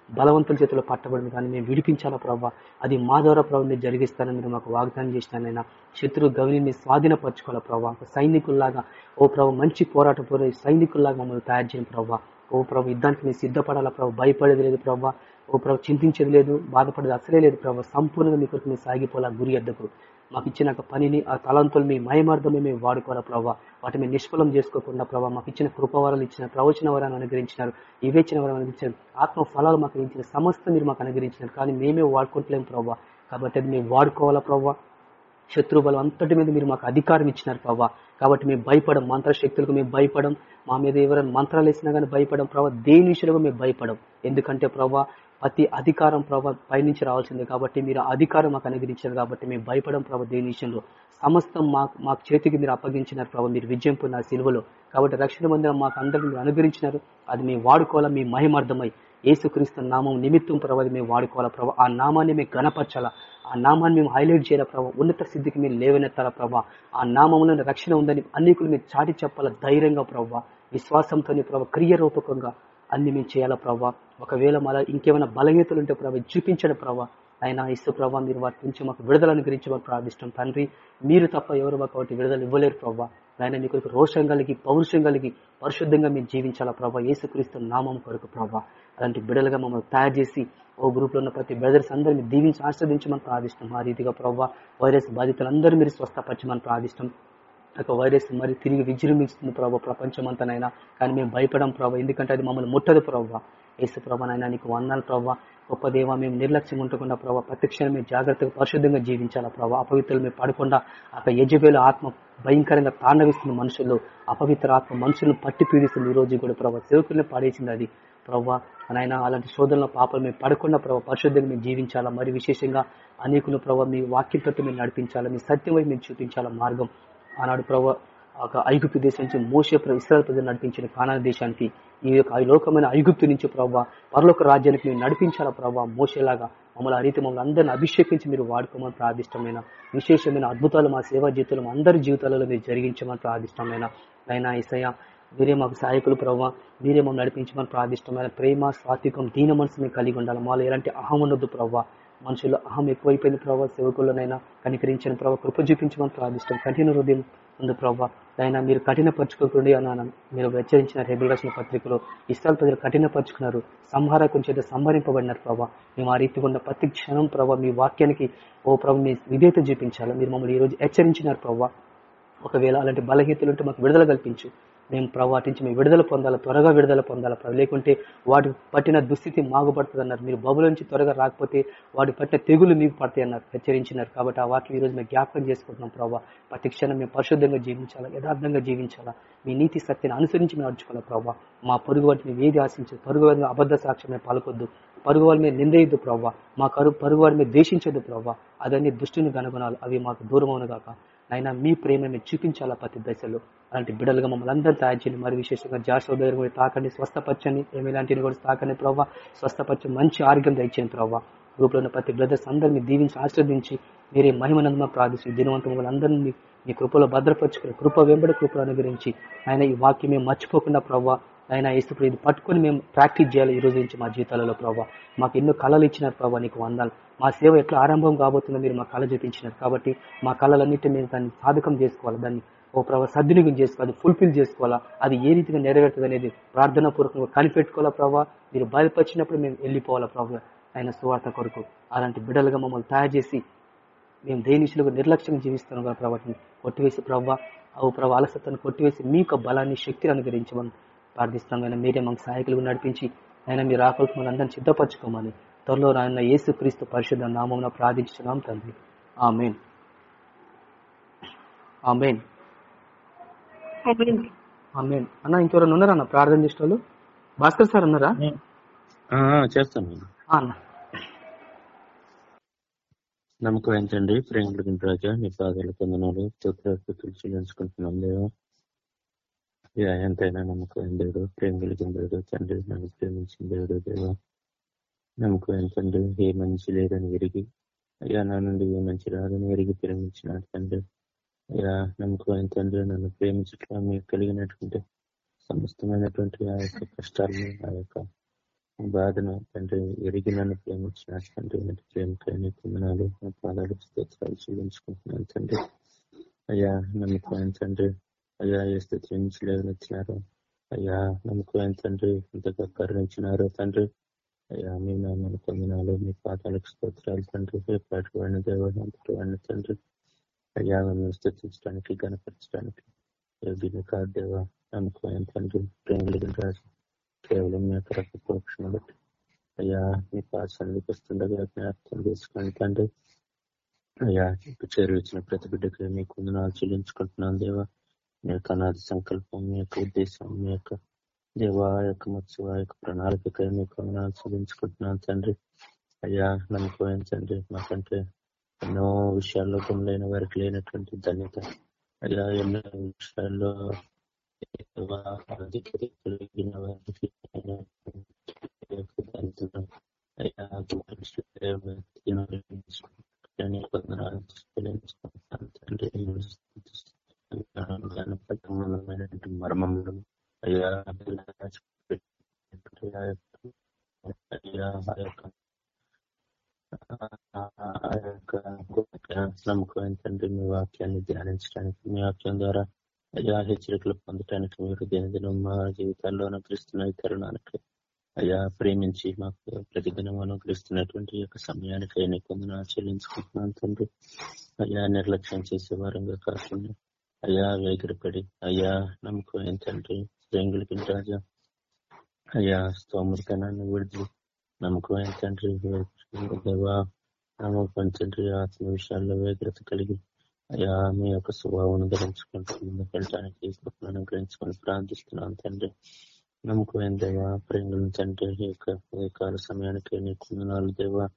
బలవంతుల చేతిలో పట్టబడింది. కానీ మేము విడిపించాలా ప్రభావ అది మా ద్వారా ప్రభావ మీరు జరిగిస్తానని మీరు మాకు వాగ్దానం చేసినానైనా శత్రు గవిని మీరు స్వాధీనపరచుకోవాలా ప్రభావ సైనికుల్లాగా ఓ ప్రభు మంచి పోరాట పోరే సైనికుల్లాగా మమ్మల్ని తయారు చేయని ప్రభావ ఓ ప్రభు యుద్ధానికి మీరు సిద్ధపడాలా ప్రభు భయపడేది లేదు ప్రభావ ఓ ప్రభు చింతించేది లేదు బాధపడేది అసలే లేదు ప్రభావ సంపూర్ణంగా మీ కొరకు మీరు సాగిపోలా గురి ఎద్దకు మాకు ఇచ్చిన పనిని ఆ తలంతులు మీ మయమార్థమే మేము వాడుకోవాలా ప్రభావ వాటి మేము నిష్ఫలం చేసుకోకుండా ప్రభావ మాకు ఇచ్చిన కృపవరాలు ఇచ్చిన ప్రవచన వరాన్ని అనుగ్రహించినారు వివేచన వరాలు అనుగ్రహించారు ఆత్మ ఫలాలు మాకు ఇచ్చిన సమస్త మీరు మాకు అనుగ్రహించినారు కానీ మేమే వాడుకోవట్లేము ప్రభావ కాబట్టి అది మేము వాడుకోవాలా ప్రభావ శత్రు బలం అంతటి మీద మీరు మాకు అధికారం ఇచ్చినారు ప్రభావ కాబట్టి మేము భయపడం మంత్రశక్తులకు మేము భయపడం మా మీద ఎవరైనా మంత్రాలు వేసినా కానీ భయపడం ప్రభావ దేని విషయంలో మేము భయపడం? ఎందుకంటే ప్రభావ ప్రతి అధికారం ప్రభావ పైనుంచి రావాల్సిందే కాబట్టి మీరు అధికారం మాకు అనుగ్రహించారు కాబట్టి మేము భయపడం ప్రభావ దేని విషయంలో? సమస్తం మాకు మాకు చేతికి మీరు అప్పగించినారు ప్రభావ మీరు విజయం పొందిన సిలువలో. కాబట్టి రక్షణ మందిరం మాకు అందరికీ మీరు అనుగ్రహించినారు. అది మేము వాడుకోవాలా? మీ మహిమార్థమై ఏసుక్రీస్తు నామం నిమిత్తం ప్రభావ మేము వాడుకోవాలా ప్రభావ ఆ నామాన్ని మేము గణపరచాలా ఆ నామాన్ని మేము హైలైట్ చేయాలా ప్రభావ ఉన్నత స్థితికి మీరు లేవనెత్తాలా ప్రభావ ఆ నామంలో రక్షణ ఉందని అనేకులు మీరు చాటి చెప్పాలా? ధైర్యంగా ప్రభావ విశ్వాసంతో ప్రభావ క్రియ రూపకంగా అన్ని మేము చేయాలా ప్రభా ఒకవేళ మళ్ళీ ఇంకేమైనా బలహీతలు ఉంటే ప్రభా చూపించడం ప్రభా అయినా ఇసు ప్రభావ మీరు వాటి నుంచి మాకు విడుదలను గురించి మాకు ప్రార్థిష్టం తండ్రి మీరు తప్ప ఎవరు మాకు ఒకటి విడుదల ఇవ్వలేరు ప్రభా ఆయన మీ కొరకు రోషం కలిగి పౌరుషం కలిగి పరిశుద్ధంగా మీరు జీవించాలా ప్రభావ ఏసుక్రీస్తు నామం కొరకు ప్రభావ అలాంటి బిడలుగా మమ్మల్ని తయారు చేసి ఓ గ్రూప్లో ఉన్న ప్రతి బ్రదర్స్ అందరూ మీరు దీవించి ఆస్వాదించమని ప్రార్థిస్తాం ఆ రీతిగా ప్రభావ వైరస్ బాధితులందరూ మీరు స్వస్థపరచమని ప్రార్థిస్తాం ఒక వైరస్ మరి తిరిగి విజృంభిస్తుంది ప్రభావ ప్రపంచమంతానైనా. కానీ మేము భయపడం ప్రభావ ఎందుకంటే అది మమ్మల్ని ముట్టదు ప్రభావ ఏసు ప్రభానైనా నీకు వందాలు ప్రభావ గొప్ప దేవ మేము నిర్లక్ష్యం ఉండకుండా ప్రభావ ప్రత్యక్షంగా మేము జాగ్రత్తగా పరిశుద్ధంగా జీవించాలా ప్రభావ అపవిత్రులు మేము పడకుండా ఆ యజబేలు ఆత్మ భయంకరంగా తాండవిస్తున్న మనుషులు అపవిత్ర ఆత్మ మనుషులను పట్టి పీడిస్తుంది ఈ రోజు కూడా ప్రభావ సేవకుల్ని పాడేసింది అది ప్రభావ నాయన అలాంటి శోధనలో పాపలు మేము పడకుండా ప్రభావ పరిశుద్ధంగా మేము జీవించాలా. మరి విశేషంగా అనేకులు ప్రభావ మీ వాక్యంతో మేము నడిపించాలా. మీ సత్యం వైపు మేము చూపించాలా మార్గం. ఆనాడు ప్రభు ఒక ఐగుప్తు దేశం నుంచి మోసే ఇస్రాయల్ ప్రజలు నడిపించిన కానా దేశానికి ఈ యొక్క లోకమైన ఐగుప్తు నుంచి ప్రభావ పరలోక రాజ్యానికి మేము నడిపించాలా ప్రభావ మోసేలాగా మమ్మల్ని ఆ రీతి మమ్మల్ని అందరిని అభిషేకించి మీరు వాడుకోమని ప్రార్థిష్టమైన విశేషమైన అద్భుతాలు మా సేవా జీవితంలో అందరి జీవితాలలో మీరు జరిగించమని ప్రార్థిష్టమైన. అయినా ఇసయ మీరే మాకు సహాయకులు ప్రభావ మీరే మమ్మల్ని నడిపించమని ప్రార్థిష్టమైన ప్రేమ సాత్వికం దీన మనసు మేము కలిగి ఉండాలి. మాలో ఎలాంటి అహం ఉండదు ప్రభావ మనుషులు అహం ఎక్కువైపోయింది ప్రభావ సేవకులనైనా కనికరించిన ప్రభావ కృప చూపించమని ప్రార్థిస్తాం. కఠిన హృదయం ఉంది ప్రభావ అయినా మీరు కఠినపరచుకోకండి అని మీరు హెచ్చరించిన రెబల్ రాసిన పత్రికలో ఇష్టాలు ప్రజలు కఠినపరుచుకున్నారు. సంహారకం చేత సంహరింపబడినారు ప్రభావ మేము ఆ రీతిగా ఉన్న ప్రతి క్షణం ప్రభావ మీ వాక్యానికి ఓ ప్రభు మీ విధేయత చూపించాలి? మీరు మమ్మల్ని ఈ రోజు హెచ్చరించినారు ప్రభావ ఒకవేళ అలాంటి బలహీతలు ఉంటే మాకు విడుదల కల్పించు. మేము ప్రవాటించి మేము విడుదల పొందాలి త్వరగా విడుదల పొందాలి ప్రభు? లేకుంటే వాటి పట్టిన దుస్థితి మాగుపడుతుంది అన్నారు. మీరు బబుల నుంచి త్వరగా రాకపోతే వాటి పట్టిన తెగులు మీకు పడతాయి అన్నారు. హెచ్చరించినారు కాబట్టి ఆ వాక్యం ఈ రోజు మేము జ్ఞాపకం చేసుకుంటున్నాం ప్రభావ ప్రతి క్షణం మేము పరిశుద్ధంగా జీవించాలా యథార్థంగా జీవించాలా? మీ నీతి సత్యని అనుసరించి మేము నడుచుకోవాలి ప్రభావ మా పొరుగు వాటిని ఏది ఆశించదు పొరుగు వారి అబద్ధ సాక్ష్యం మేము పలకొద్దు. పరుగు వారి మీద నిందయద్దు ప్రభావ మా కరు పరుగు వారి మీద దేశించొద్దు ప్రభావ అదన్నీ దుష్టిని కనుగొనాలి అవి మాకు దూరం అవునుగాక అయినా మీ ప్రేమ చూపించాలా ప్రతి దశలో? అలాంటి బిడలుగా మమ్మల్ని అందరూ తయారు చేయండి. మరి విశేషంగా జాషో దగ్గర కూడా తాకండి స్వస్థపచ్చని ఏమిలాంటివి కూడా తాకండి ప్రవ్వా? స్వస్థపచ్చని మంచి ఆరోగ్యం దయచేయండి ప్రభావ గ్రూప్లో ఉన్న ప్రతి బ్రదర్స్ అందరినీ దీవించి ఆశ్రదించి మీరే మహిమనందమ ప్రార్థిస్తుంది దినవంతం మమ్మల్ని అందరినీ మీ కృపలో భద్రపరుచుకుని కృప వెంబడి కృపలు అనుగ్రహించి. ఆయన ఈ వాక్యం మేము మర్చిపోకుండా ప్రవ్వా ఆయన ఇస్తూ ఇది పట్టుకొని మేము ప్రాక్టీస్ చేయాలి ఈ రోజు నుంచి మా జీవితాలలో ప్రభావ మాకు ఎన్నో కళలు ఇచ్చినారు ప్రభావ నీకు వందాలు. మా సేవ ఎట్లా ఆరంభం కాబోతుందో మీరు మా కళ చూపించినారు కాబట్టి మా కళలన్నింటినీ మేము దాన్ని సాధకం చేసుకోవాలి. దాన్ని ఓ ప్రభావ సద్వినియోగం చేసుకోవాలి. ఫుల్ఫిల్ చేసుకోవాలా? అది ఏ రీతిగా నెరవేరుతుంది అనేది ప్రార్థన పూర్వకంగా కనిపెట్టుకోవాలా ప్రభావ మీరు బయలుపరిచినప్పుడు మేము వెళ్ళిపోవాలా ప్రభావ ఆయన సువార్త కొరకు అలాంటి బిడ్డలుగా మమ్మల్ని తయారు చేసి మేము దేనిషులుగా నిర్లక్ష్యం జీవిస్తున్నాం కదా ప్రభావం కొట్టివేసి ప్రభావ ఓ ప్రభావ అలసత్వాన్ని కొట్టివేసి మీ యొక్క బలాన్ని శక్తిని అనుగ్రహించమని ప్రార్థిస్తాం కానీ మీరే మాకు సహాయకులుగా నడిపించి అయినా మీరు ఆకలికి మన అందరిని సిద్ధపరచుకోమని త్వరలో రాయన యేసు క్రీస్తు పరిశుద్ధ నామం ప్రార్థించున్నాం తండ్రి. ఆమెన్. ఆమెన్. ఆమేన్. ఆమెన్. అన్న ఇంకెవరైనా ఉన్నారా అన్న? ప్రార్థన చేసేవాళ్ళు భాస్కర్ సార్ ఉన్నారా? ఆ, చేస్తాను నేను. ఆ అన్న. నమ్మకం ఏంటండి? ప్రేమ రాజా నీ పాదాలు పొందనాలు స్తోత్రాలు చెల్లించుకుంటున్నాం దేవా. యా, ఎంతైనా నమ్మకం దేవుడు ప్రేమ కలిగిన దేవుడు తండ్రి నన్ను ప్రేమించిన దేవుడు దేవా నమ్మకం ఏంటండి ఏ మంచి లేదని ఎరిగి అయ్యా నా నుండి ఏ మంచి రాదని ఎరిగి ప్రేమించిన తండ్రి. అయ్యా నమ్మకం తండ్రి నన్ను ప్రేమించట్లా మీకు కలిగినటువంటి సమస్తమైనటువంటి ఆ యొక్క కష్టాలను ఆ యొక్క బాధను తండ్రి ఎరిగి నన్ను ప్రేమించిన తండ్రి. నన్ను ప్రేమకైనా పొందనాలు పాదాలు స్తోత్రాలు చూపించుకుంటున్నాను తండ్రి. అయ్యా నమ్మకం తండ్రి అయ్యా ఏ స్థితి నుంచి లేవనెత్తినారు అయ్యా నమ్మకం తండ్రి ఇంతగా కరుణించినారు తండ్రి అయ్యా మీ నామను పొందినాలు మీ పాతాలకు స్తోత్రాలు తండ్రి రేపాటి వాడిని దేవుడు అంతటి తండ్రి అయ్యా మిమ్మల్ని స్థుతించడానికి గణపరచడానికి యోగ్యుని కాదు దేవ నమ్మకం తండ్రి ప్రేమ రాజు కేవలం మీ యొక్క రక్తపోక్షణ బట్టి అయ్యా మీ పాఠశాలకు వస్తుండగా జ్ఞాపకం చేసుకోండి తండ్రి అయ్యా మీకు చేరువచ్చిన ప్రతి బిడ్డకి మీ కొందనాలు చెల్లించుకుంటున్నాను దేవా మీ యొక్క అనాది సంకల్పం మీ యొక్క ఉద్దేశం మీ యొక్క దేవా యొక్క మత్స్య యొక్క ప్రణాళికకై మీ కొందనాలు తండ్రి అయ్యా నమ్మకం తండ్రి మాకంటే ఎన్నో విషయాల్లో గుణలైన వారికి లేనటువంటి ధన్యత అయ్యా ఎన్నో విషయాల్లో కలిగిన వారికి అయ్యా వందనాలు తండ్రి జ్ఞానపరమైనటువంటి మర్మములు అయ్యా ఆ యొక్క ఆ యొక్క నమ్మకం ఏంటంటే మీ వాక్యాన్ని ధ్యానించడానికి మీ వాక్యం ద్వారా అయ్యా హెచ్చరికలు పొందడానికి మీరు దినదినం మా జీవితాల్లో అనుకరిస్తున్న తరుణానికి అయ్యా ప్రేమించి మాకు ప్రతిదినం అనుకరిస్తున్నటువంటి యొక్క సమయానికి అయినా కొందరు చెల్లించుకుంటున్నాను తండ్రి. అయ్యా నిర్లక్ష్యం చేసే వారంగా కాకుండా అయ్యా వేగిరపడి. అయ్యా నమ్మకం ఏంటంటే ప్రేంగులకి రాజా. అయ్యా స్తోమరికనాన్ని విడుదల నమ్మకం ఏంటంటే దేవా నమ్మకం తండ్రి ఆత్మ విషయాల్లో వేగ్రత కలిగి. అయ్యా మీ యొక్క స్వభావం ధరించుకుంటూ ముందుకు వెళ్ళడానికి కృపను గ్రహించుకొని ప్రార్థిస్తున్నాను తండ్రి. నమ్మకమైన దేవా? ప్రేమలను తండ్రి ఈ యొక్క సమయానికి నీ కుందనాలు దేవా.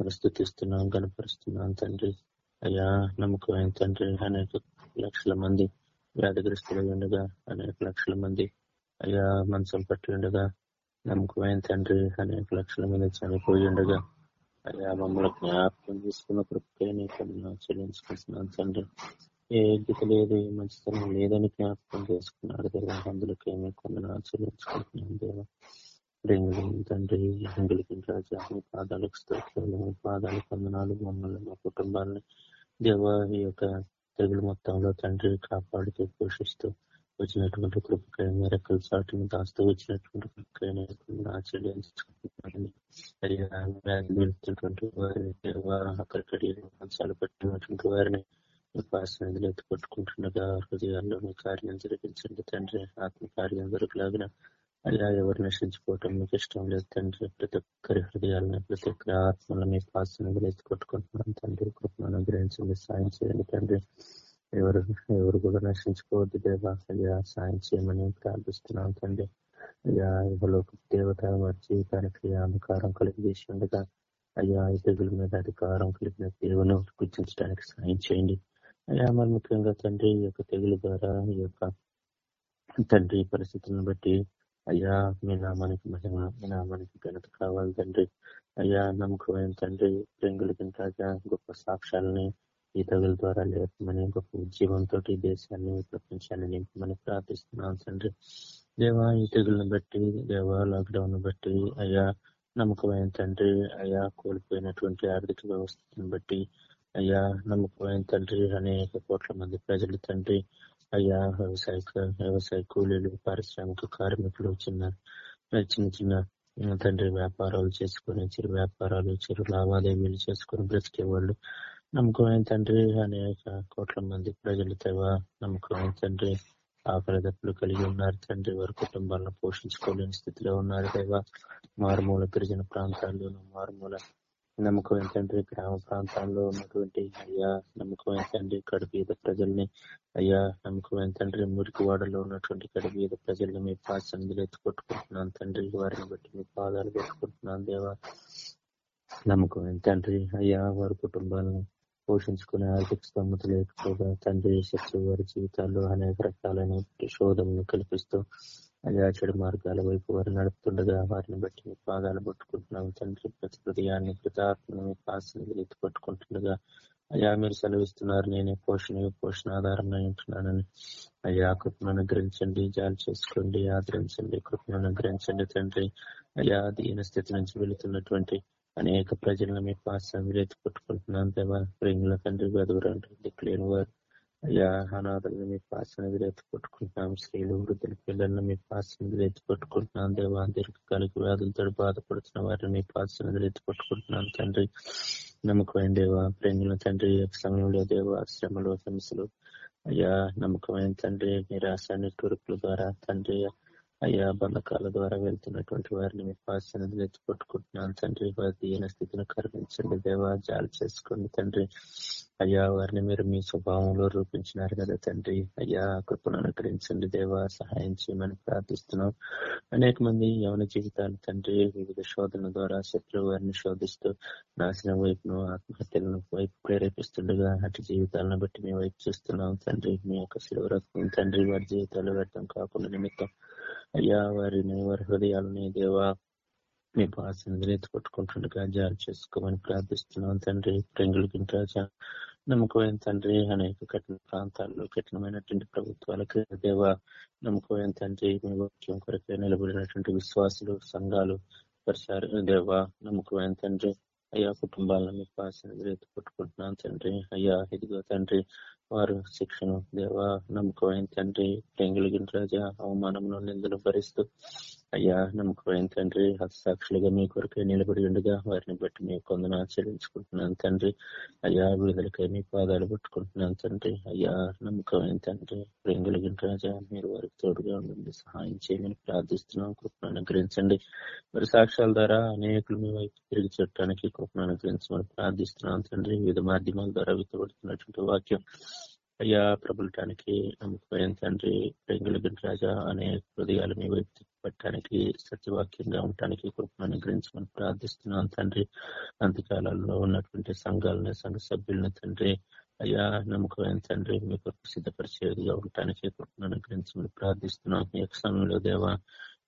ప్రస్తుతిస్తున్నాం గనపరుస్తున్నాం తండ్రి. అయ్యా నమ్మకమైన తండ్రి? అనేక లక్షల మంది వ్యాధిగ్రస్తులు ఉండగా అనేక లక్షల మంది అయ్యా మంచం పట్టి ఉండగా నమ్మకమైన తండ్రి అనేక లక్షల మంది చనిపోయి ఉండగా అయ్యా మమ్మల్ని జ్ఞాపకం చేసుకున్న కృపకే చెల్లించుకుంటున్నాను తండ్రి. ఏ యోగ్యత లేదు ఏ మంచితనం లేదని జ్ఞాపకం చేసుకున్నాడు దేవా. అందులోకి ఏమి కొన్ని ఆచరించుకుంటున్నాను దేవా. రెంగులు తండ్రి రెంగులకి రాజా మీ పాదాలకు స్తోత్రాలు మీ పాదాల కొందనాలు మమ్మల్ని మా కుటుంబాన్ని దేవా ఈ యొక్క తెగులు మొత్తంలో తండ్రి కాపాడుతూ పోషిస్తూ వచ్చినటువంటి కృపకాయ మెరకల చాటును దాస్తూ వచ్చినటువంటి కృపకై ఆచరించుకుంటున్నాను వ్యాధి వెళ్తున్నటువంటి వారిని అక్కడికడి మంచాలు పెట్టినటువంటి వారిని మీ ఎత్తుపట్టుకుంటుండగా ఎత్తుకొట్టుకుంటుండగా హృదయాల్లో మీ కార్యం జరిపించండి తండ్రి ఆత్మ కార్యం దొరకలాగిన అలా ఎవరు నశించుకోవటం మీకు ఇష్టం లేదు తండ్రి ప్రతి ఒక్కరి హృదయాలను ప్రతి ఒక్కరి ఆత్మలను మీ పాసనదిలో ఎత్తుకొట్టుకుంటున్నాను తండ్రి కృపను గ్రహించండి సాయం చేయండి తండ్రి. ఎవరు ఎవరు కూడా నశించుకోవద్దు దేవా. అయ్యా సాయం చేయమని ప్రార్థిస్తున్నాను తండ్రి. అయ్యా ఇవ్వలోక దేవత వారి జీవితానికి అధికారం కలిగజేసి అయ్యా ఈ మీద అధికారం కలిగిన దేవుని గుర్తించడానికి సాయం చేయండి. అయ్యా మరి ముఖ్యంగా తండ్రి ఈ యొక్క తెగుల ద్వారా ఈ యొక్క తండ్రి పరిస్థితులను బట్టి అయ్యా మీ నామానికి మహిమ మీ నామానికి ఘనత కావాలి తండ్రి. అయ్యా నమ్మకమైన తండ్రి ప్రింగులకి రాజా గొప్ప సాక్ష్యాలని ఈ తగుల ద్వారా లేపమని గొప్ప ఉద్యమంతో దేశాన్ని ప్రపంచాన్ని నింపమని ప్రార్థిస్తున్నాను తండ్రి. దేవా ఈ తెగులను బట్టి దేవా లాక్డౌన్ బట్టి అయ్యా నమ్మకమైన తండ్రి అయ్యా కోల్పోయినటువంటి ఆర్థిక వ్యవస్థను బట్టి అయ్యా నమ్మకమైన తండ్రి అనేక కోట్ల మంది ప్రజలు తండ్రి. అయ్యా వ్యవసాయ వ్యవసాయ కూలీలు పారిశ్రామిక కార్మికులు చిన్న చిన్న చిన్న తండ్రి వ్యాపారాలు చేసుకుని చిరు వ్యాపారాలు చిరు లావాదేవీలు చేసుకుని బ్రతికేవాళ్ళు నమ్మకమైన తండ్రి అనేక కోట్ల మంది ప్రజలు తెవా నమ్మకమైన తండ్రి ఆకలిదప్పులు కలిగి ఉన్నారు తండ్రి వారి కుటుంబాలను పోషించుకోలేని స్థితిలో ఉన్నారు దేవా మారుమూల గిరిజన ప్రాంతాల్లోనూ మారుమూల నమ్మకం ఏంటంటే గ్రామ ప్రాంతాల్లో ఉన్నటువంటి అయ్యా నమ్మకం ఏంటంటే కడుపీద ప్రజల్ని అయ్యా నమ్మకం ఏంటంటే మురికి వాడలో ఉన్నటువంటి కడుపీద ప్రజల్ని మీ పాసందులు ఎత్తుకొట్టుకుంటున్నాను. తండ్రి వారిని బట్టి మీ పాదాలు పెట్టుకుంటున్నాను దేవా. నమ్మకం ఏంటండ్రి అయ్యా వారి కుటుంబాలను పోషించుకునే ఆర్థిక స్తోమత లేకపోగా తండ్రి శత్రు వారి జీవితాల్లో అనేక రకాలైన శోధనలు కల్పిస్తూ అయ్యా చెడు మార్గాల వైపు వారు నడుపుతుండగా వారిని బట్టి మీ పాదాలు పట్టుకుంటున్నాము. తండ్రి ప్రతి హృదయాన్ని కృతార్థను మీ పాసని ఎత్తి పట్టుకుంటుండగా అయ్యా మీరు సెలవిస్తున్నారు. నేనే పోషణ పోషణ ఆధారంగా ఉంటున్నానని. అయ్యా కృపను అనుగ్రహించండి జాలి చేసుకోండి ఆదరించండి కృపను అనుగ్రహించండి తండ్రి. అయ్యా దీన స్థితి నుంచి వెళుతున్నటువంటి అనేక ప్రజలను మీ పాసం ఎత్తి పట్టుకుంటున్నాను దేవా. ప్రేమిల తండ్రి వెదవరండి క్లీన్ వారు. అయ్యా అనాథలను మీ పాసన ఎత్తుపట్టుకుంటున్నాం స్త్రీలు వృద్ధుల పిల్లలను మీ పాసన ఎత్తుపట్టుకుంటున్నాం దేవా దీర్ఘకాలిక వ్యాధులతో బాధపడుతున్న వారిని మీ పాసన ఎత్తుపట్టుకుంటున్నాను తండ్రి నమ్మకమైన దేవా ప్రేమిల తండ్రి సమయంలో దేవా శ్రమలు సమస్యలు అయ్యా నమ్మకమైన తండ్రి నిరాశ నిట్టూర్పుల ద్వారా తండ్రి అయ్యా బంధకాల ద్వారా వెళ్తున్నటువంటి వారిని మీ పాసనది ఎత్తుపట్టుకుంటున్నాను తండ్రి వారి దీన స్థితిని కరుణించండి. దేవా జాలి చేసుకోండి. తండ్రి అయ్యా వారిని మీరు మీ స్వభావంలో రూపించినారు కదా తండ్రి. అయ్యా కృపను అనుకరించండి దేవా సహాయం చేయమని ప్రార్థిస్తున్నాం. అనేక మంది యవన జీవితాలు తండ్రి వివిధ శోధన ద్వారా శత్రువు వారిని శోధిస్తూ నాశనం వైపును ఆత్మహత్యలను వైపు ప్రేరేపిస్తుండగా అటు జీవితాలను బట్టి మేము వైపు చూస్తున్నాం తండ్రి. మీ యొక్క శిలవరత్నం తండ్రి వారి జీవితాలు వ్యర్థం కాకుండా నిమిత్తం. అయ్యా వారిని వారి హృదయాలని దేవా మీ పాసన ఎత్తి జారీ చేసుకోమని ప్రార్థిస్తున్నాం తండ్రి. ప్రెంగులకి ఇంకా నమ్మకమైన తండ్రి అనేక కఠిన ప్రాంతాల్లో కఠినమైనటువంటి ప్రభుత్వాలకు దేవా నమ్మకమైన తండ్రి మీ వాక్యం కొరకే నిలబడినటువంటి విశ్వాసులు సంఘాలు పరిశారు దేవ నమ్మకమైన తండ్రి. అయ్యా కుటుంబాలను మీ పాసన ఎత్తుపట్టుకుంటున్నాను తండ్రి. అయ్యా ఇదిగో తండ్రి వారు శిక్షను దేవా నమ్మకమైన తండ్రి ప్రెంగులగిన రాజా అవమానమును నిందలు భరిస్తూ అయ్యా నమ్మకమైన తండ్రి హస్తాక్షులుగా మీ కొరకే నిలబడి ఉండగా వారిని బట్టి మీ కొందరు ఆచరించుకుంటున్నాను తండ్రి. అయ్యా విడుదలకై మీ పాదాలు పట్టుకుంటున్నాను తండ్రి. అయ్యా నమ్మకమైన తండ్రి ప్రేంగులగిన రాజా మీరు వారికి తోడుగా ఉండండి సహాయం చేయమని ప్రార్థిస్తున్నాం కృపను అనుగ్రహించండి. మరి సాక్ష్యాల ద్వారా అనేకులు మీ వైపు తిరిగి చూడటానికి కృపను అనుగ్రహించమని ప్రార్థిస్తున్నాం తండ్రి. వివిధ మాధ్యమాల ద్వారా విత్తబడుతున్నటువంటి వాక్యం అయ్యా ప్రబలటానికి నమ్మకమైన తండ్రి పెంగుల రాజా అనే హృదయాలు మీ వైపు పెట్టడానికి సత్యవాక్యంగా ఉండటానికి కృపను అనుగ్రహించమని ప్రార్థిస్తున్నాను తండ్రి. అంతకాలంలో ఉన్నటువంటి సంఘాలను సంఘ సభ్యులను తండ్రి అయ్యా నమ్మకమైన తండ్రి మీ కొరకు సిద్ధపరిచేదిగా ఉండటానికి కృపను అనుగ్రహించమని ప్రార్థిస్తున్నాం ఈ యొక్క సమయంలో దేవా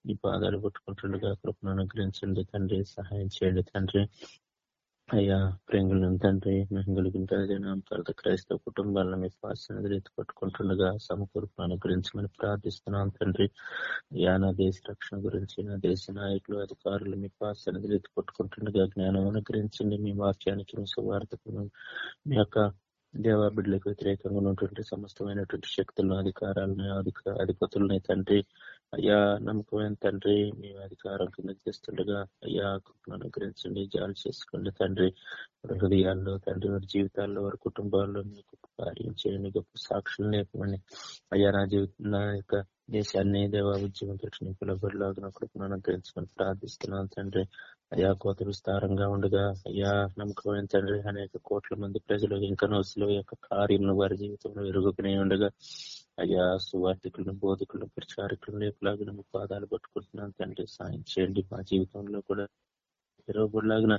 మీ పాదాలు పట్టుకుంటుండగా కృపను అనుగ్రహించండి తండ్రి సహాయం చేయండి తండ్రి. అయ్యా ప్రేంగులను తండ్రి మహిళగిన జనాంతాలతో క్రైస్తవ కుటుంబాలను మీ పాసనది ఎత్తుపట్టుకుంటుండగా పట్టుకుంటుండగా సమకూర్పును అనుగ్రహించమని ప్రార్థిస్తున్నాం తండ్రి. అయ్యా నా దేశ రక్షణ గురించి నా దేశ నాయకులు అధికారులు మీ పాసనది ఎత్తి పట్టుకుంటుండగా జ్ఞానం అనుగ్రహించండి. మీ వాక్యానికి మీ సువార్తకు మీ యొక్క దేవా బిడ్డలకు వ్యతిరేకంగా ఉన్నటువంటి సమస్తమైనటువంటి శక్తులను అధికారాలను అధిక అధిపతులని తండ్రి అయ్యా నమ్మకమైన తండ్రి మీ అధికారం కింద చేస్తుండగా అయ్యా కృపను అనుగ్రహించండి జాలి చేసుకోండి తండ్రి. వారి హృదయాల్లో తండ్రి వారి జీవితాల్లో వారి కుటుంబాల్లో మీకు కార్యం చేయండి గొప్ప సాక్షులు లేపమని. అయ్యా నా జీవితం నా యొక్క దేశాన్ని దేవా ఉద్యమం దక్షిణ పిలబడిలాగా కృపను అనుగ్రహించమని ప్రార్థిస్తున్నాను తండ్రి. అయ్యా కోత విస్తారంగా ఉండగా అయ్యా నమ్మకమైన తండ్రి అనేక కోట్ల మంది ప్రజలు ఇంకా నోసులో యొక్క కార్యాలను వారి జీవితంలో ఎరుగుకునే ఉండగా అయ్యా సువార్థికులను బోధకులను ప్రచారకులను ఎప్పులాగిన మీ పాదాలు పట్టుకుంటున్నాను తండ్రి. సాయం చేయండి మా జీవితంలో కూడా. ఎరవబడిలాగిన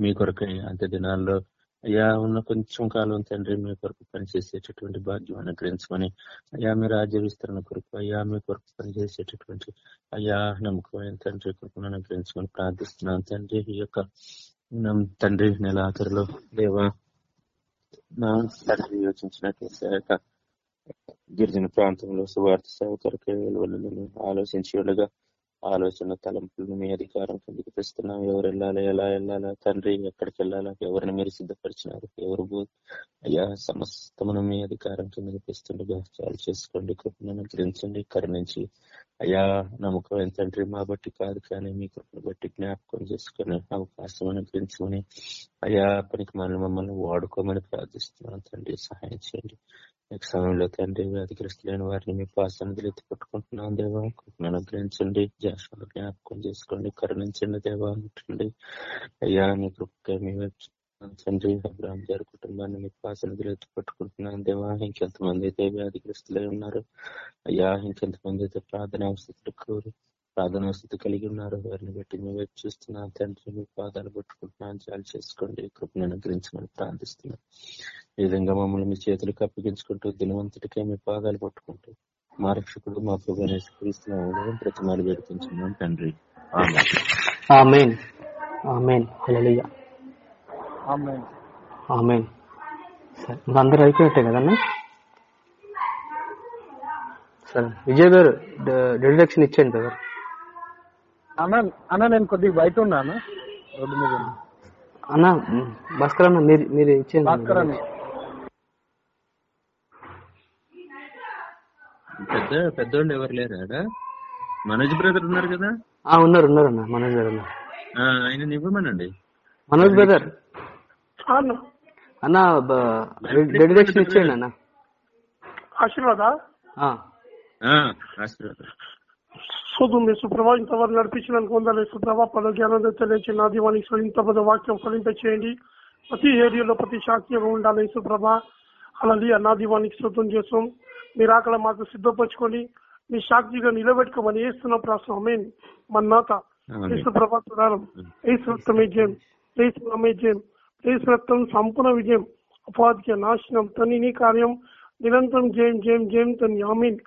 మీ కొరకు అంత దినాల్లో. అయ్యా ఉన్న కొంచెం కాలం తండ్రి మీ కొరకు పనిచేసేటటువంటి భాగ్యం అనుగ్రహించమని. అయ్యా మీ రాజ్య విస్తరణ కొరకు అయ్యా మీ కొరకు పనిచేసేటటువంటి అయ్యా నమ్మకమైన తండ్రి కొరకు అనుగ్రహించమని ప్రార్థిస్తున్నాను తండ్రి. ఈ యొక్క తండ్రి నెల ఆఖరిలో దేవా నా తండ్రి యోచించినట్టు గిరిజన ప్రాంతంలో సువార్త సేవ కొరకే ఆలోచించి ఉండగా ఆలోచన తలంపులను మీ అధికారం కిందకి తెస్తున్నాం. ఎవరు వెళ్ళాలి ఎలా వెళ్ళాలా తండ్రి ఎక్కడికి వెళ్ళాలా ఎవరిని మీరు సిద్ధపరిచినారు ఎవరు అయ్యా సమస్తమును మీ అధికారం కిందకి తెస్తుండగా చాలు చేసుకోండి. కృపణను గ్రహించండి కరుణించి. అయ్యా నమ్మకం తండ్రి మా బట్టి కాదు కానీ మీ కృపను బట్టి జ్ఞాపకం చేసుకుని అవకాశం అనుగ్రహించమని అయ్యా పనికి మనం మమ్మల్ని వాడుకోమని ప్రార్థిస్తున్నాను తండ్రి సహాయం చేయండి. యొక్క సమయంలో తండ్రి వ్యాధిగ్రస్తులైన వారిని మీ పాసనదులు ఎత్తి పట్టుకుంటున్నాను దేవా. అనుగ్రహించండి. జాషులు జ్ఞాపకం చేసుకోండి. కరుణించండి దేవా అంటండి. అయ్యా మీ కృపకే మీ తండ్రి అబ్రాహం గారి కుటుంబాన్ని మీ పాసనదులు ఎత్తి పట్టుకుంటున్నాను దేవా. ఇంకెంతమంది అయితే వ్యాధిగ్రస్తులై ఉన్నారు? అయ్యా ఇంకెంతమంది అయితే ప్రార్థన అవసరం ప్రార్థన వసతి కలిగి ఉన్నారు వారిని బట్టి మీ వైపు చూస్తున్నా తండ్రి మీ పాదాలు పట్టుకుంటున్నాను. చాలు చేసుకోండి. కృపను అనుగ్రహించమని ప్రార్థిస్తున్నాను. ఈ విధంగా మమ్మల్ని మీ చేతులకు అప్పగించుకుంటూ దినవంతుడికే మీ పాదాలు పట్టుకుంటూ మా రక్షకుడు మా ప్రభు క్రీస్తున్నాము ప్రతిమాలు వేడుకుంటున్నాం తండ్రి. ఆమె amen. Amen. Hallelujah. Amen. Amen. సరే ఇంకా అందరూ అయిపోయినట్టే కదన్నా? సరే విజయ్ గారు డెడిడక్షన్ ఇచ్చేయండి బ్రదర్. అన్న అన్న నేను కొద్దిగా బయట ఉన్నాను. రోడ్డు మీద. అన్న భాస్కర్ అన్న మీరు మీరు ఇచ్చేయండి భాస్కర్ అన్న పెద్ద పెద్దోళ్ళు ఎవరు లేరా మనోజ్ బ్రదర్ ఉన్నారు కదా? ఆ, ఉన్నారు ఉన్నారు అన్న మనోజ్ ఉన్నారు. ఆ, ఆయన ఇవ్వమనండి మనోజ్ బ్రదర్? అన్న అన్న డెడిడక్షన్ ఇచ్చేయండి అన్న ఆశీర్వాద? ఆ, ఆ, ఆశీర్వాదం. శోధం యేసుప్రభ ఇంతవరకు నడిపించినందుకు వందలు యేసుప్రభ పద జ్ఞానం తెలియచి నా దీవానికి స్వలింత పద వాక్యం ఫలింప చేయండి ప్రతి ఏరియాలో ప్రతి శాఖగా ఉండాలి యేసుప్రభ అలా నా దీవానికి శోధం చేస్తాం. మీరు అక్కడ మాకు సిద్ధపరచుకొని మీ సాక్షిగా నిలబెట్టుకోమని వేస్తున్న ప్రాసం అమేన్ మన్నాత ఆమేన్. యేసు ప్రభా తుడారం ఏసు రక్తమే జయం. ఏసు ఏసు రక్తం సంపూర్ణ విజయం. అపాధిక నాశనం. తని నీ కార్యం నిరంతరం జయం జయం జయం తని. ఆమీన్.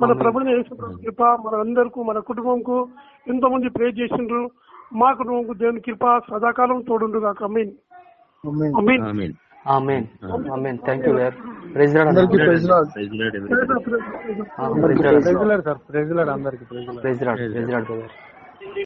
మన ప్రభుని యేసు కృప మన అందరికీ మన కుటుంబంకు ఎంతో మంది ప్రే చేసిండ్రు. మా కుటుంబంకు దేవుని కృప సదాకాలం తోడుండుగా అమీన్. Amin amen amen thank you praise lord అందరికీ ప్రైజ్ లార్డ్. ప్రెజలాడు అందరికి ప్రెజలాడు